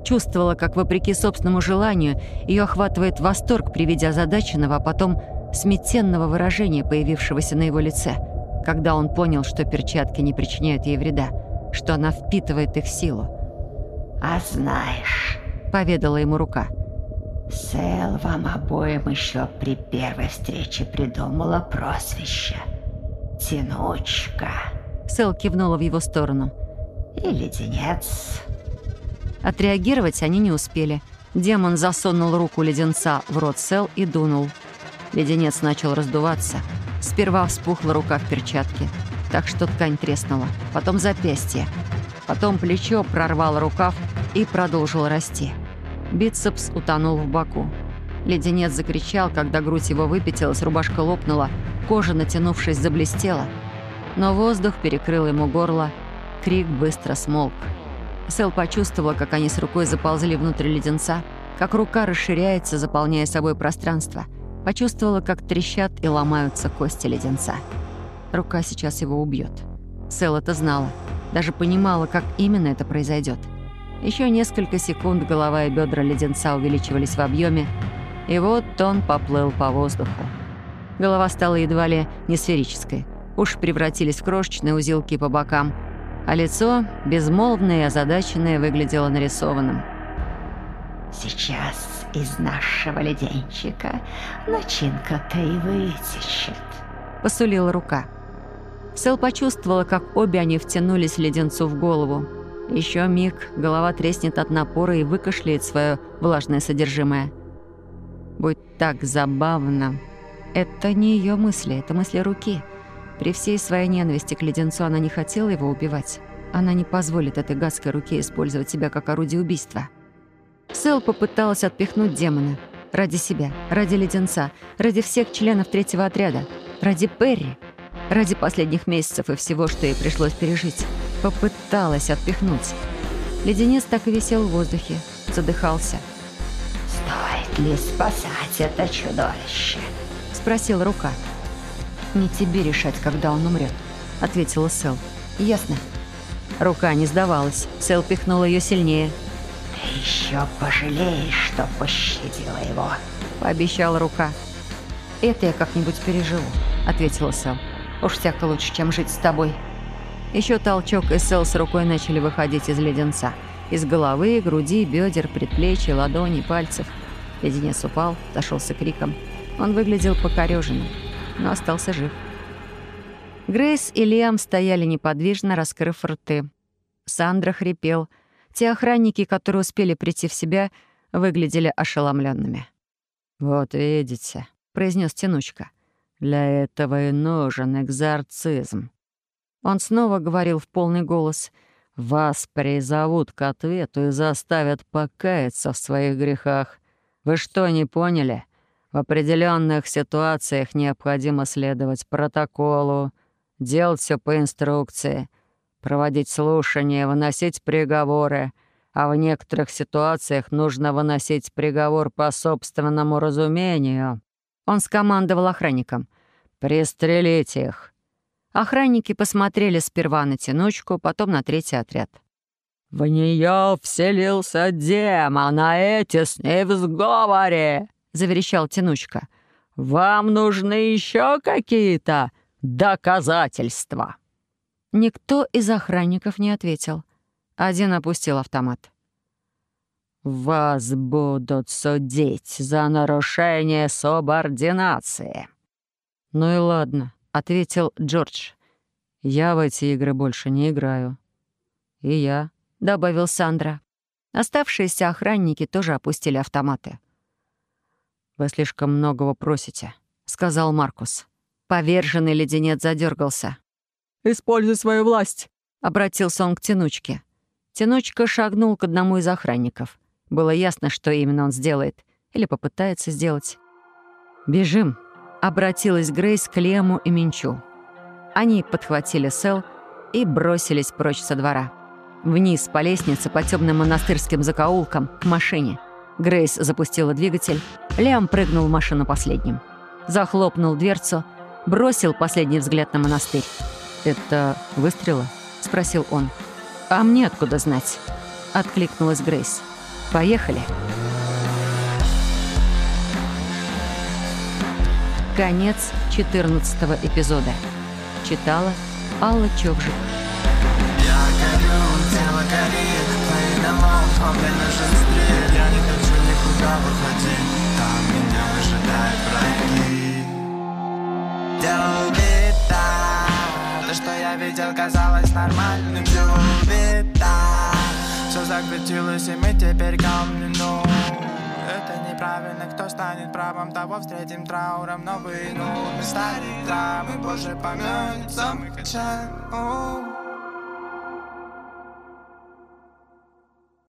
Speaker 1: Чувствовала, как, вопреки собственному желанию, ее охватывает восторг при виде озадаченного, а потом сметенного выражения, появившегося на его лице, когда он понял, что перчатки не причиняют ей вреда, что она впитывает их силу.
Speaker 2: «А знаешь», —
Speaker 1: поведала ему рука,
Speaker 2: «Сэл вам обоим еще при первой встрече придумала прозвище. Тянучка».
Speaker 1: Сэл кивнула в его сторону.
Speaker 2: «И леденец».
Speaker 1: Отреагировать они не успели. Демон засунул руку леденца в рот Сэл и дунул. Леденец начал раздуваться. Сперва вспухла рука в перчатке, так что ткань треснула. Потом запястье. Потом плечо прорвало рукав и продолжил расти. Бицепс утонул в боку. Леденец закричал, когда грудь его выпятилась, рубашка лопнула, кожа, натянувшись, заблестела. Но воздух перекрыл ему горло, крик быстро смолк. Сэл почувствовала, как они с рукой заползли внутрь леденца, как рука расширяется, заполняя собой пространство. Почувствовала, как трещат и ломаются кости леденца. Рука сейчас его убьет. Сэл это знала. Даже понимала, как именно это произойдет. Еще несколько секунд голова и бедра леденца увеличивались в объеме, и вот он поплыл по воздуху. Голова стала едва ли не сферической. Уши превратились в крошечные узелки по бокам – а лицо, безмолвное и озадаченное, выглядело нарисованным.
Speaker 2: «Сейчас из нашего леденчика начинка-то и вытечет», —
Speaker 1: посулила рука. Сэл почувствовала, как обе они втянулись леденцу в голову. Еще миг, голова треснет от напора и выкашляет свое влажное содержимое. «Будь так забавно!» Это не ее мысли, это мысли руки — при всей своей ненависти к леденцу она не хотела его убивать. Она не позволит этой гадской руке использовать себя как орудие убийства. Сэл попыталась отпихнуть демона. Ради себя, ради леденца, ради всех членов третьего отряда, ради Перри, ради последних месяцев и всего, что ей пришлось пережить. Попыталась отпихнуть. Леденец так и висел в воздухе, задыхался.
Speaker 2: «Стоит ли спасать это чудовище?»
Speaker 1: — спросила рука. «Рука». «Не тебе решать, когда он умрет», — ответила Сэл. «Ясно». Рука не сдавалась. Сэл пихнула ее сильнее.
Speaker 2: «Ты еще пожалеешь, что пощадила его», —
Speaker 1: пообещала рука. «Это я как-нибудь переживу», — ответила Сэл. «Уж всяко лучше, чем жить с тобой». Еще толчок, и Сэл с рукой начали выходить из леденца. Из головы, груди, бедер, предплечий, ладоней, пальцев. Леденец упал, зашелся криком. Он выглядел покореженным но остался жив. Грейс и Лиам стояли неподвижно, раскрыв рты. Сандра хрипел. Те охранники, которые успели прийти в себя, выглядели ошеломленными. «Вот видите», — произнес Тянучка, — «для этого и нужен экзорцизм». Он снова говорил в полный голос. «Вас призовут к ответу и заставят покаяться в своих грехах. Вы что, не поняли? В определенных ситуациях необходимо следовать протоколу, делать все по инструкции, проводить слушания, выносить приговоры, а в некоторых ситуациях нужно выносить приговор по собственному разумению. Он скомандовал охранникам. «Пристрелите их!» Охранники посмотрели сперва на тянучку, потом на третий отряд. «В нее вселился демон, а эти с ней в сговоре!» — заверещал Тянучка. «Вам нужны еще какие-то доказательства?» Никто из охранников не ответил. Один опустил автомат. «Вас будут судить за нарушение субординации». «Ну и ладно», — ответил Джордж. «Я в эти игры больше не играю». «И я», — добавил Сандра. Оставшиеся охранники тоже опустили автоматы. «Вы слишком многого просите», — сказал Маркус. Поверженный леденец задергался. «Используй свою власть», — обратился он к Тянучке. Тянучка шагнул к одному из охранников. Было ясно, что именно он сделает. Или попытается сделать. «Бежим», — обратилась Грейс к Лему и Минчу. Они подхватили Сэл и бросились прочь со двора. Вниз по лестнице по темным монастырским закоулкам к машине. Грейс запустила двигатель, Лиам прыгнул в машину последним. Захлопнул дверцу, бросил последний взгляд на монастырь. «Это выстрелы?» — спросил он. «А мне откуда знать?» — откликнулась Грейс. «Поехали». Конец 14 эпизода. Читала Алла Човжик.
Speaker 8: Я горю, тело горит, твои домом, а мне стрель Я не никуда выходить, там меня выжидают враги Дело убита, то, что я видел, казалось нормальным Все убито, все закрутилось, и мы теперь камни, ну это неправильно, кто станет правым, того встретим трауром Новые, ну, старые драмы, позже помнется, мы качаем,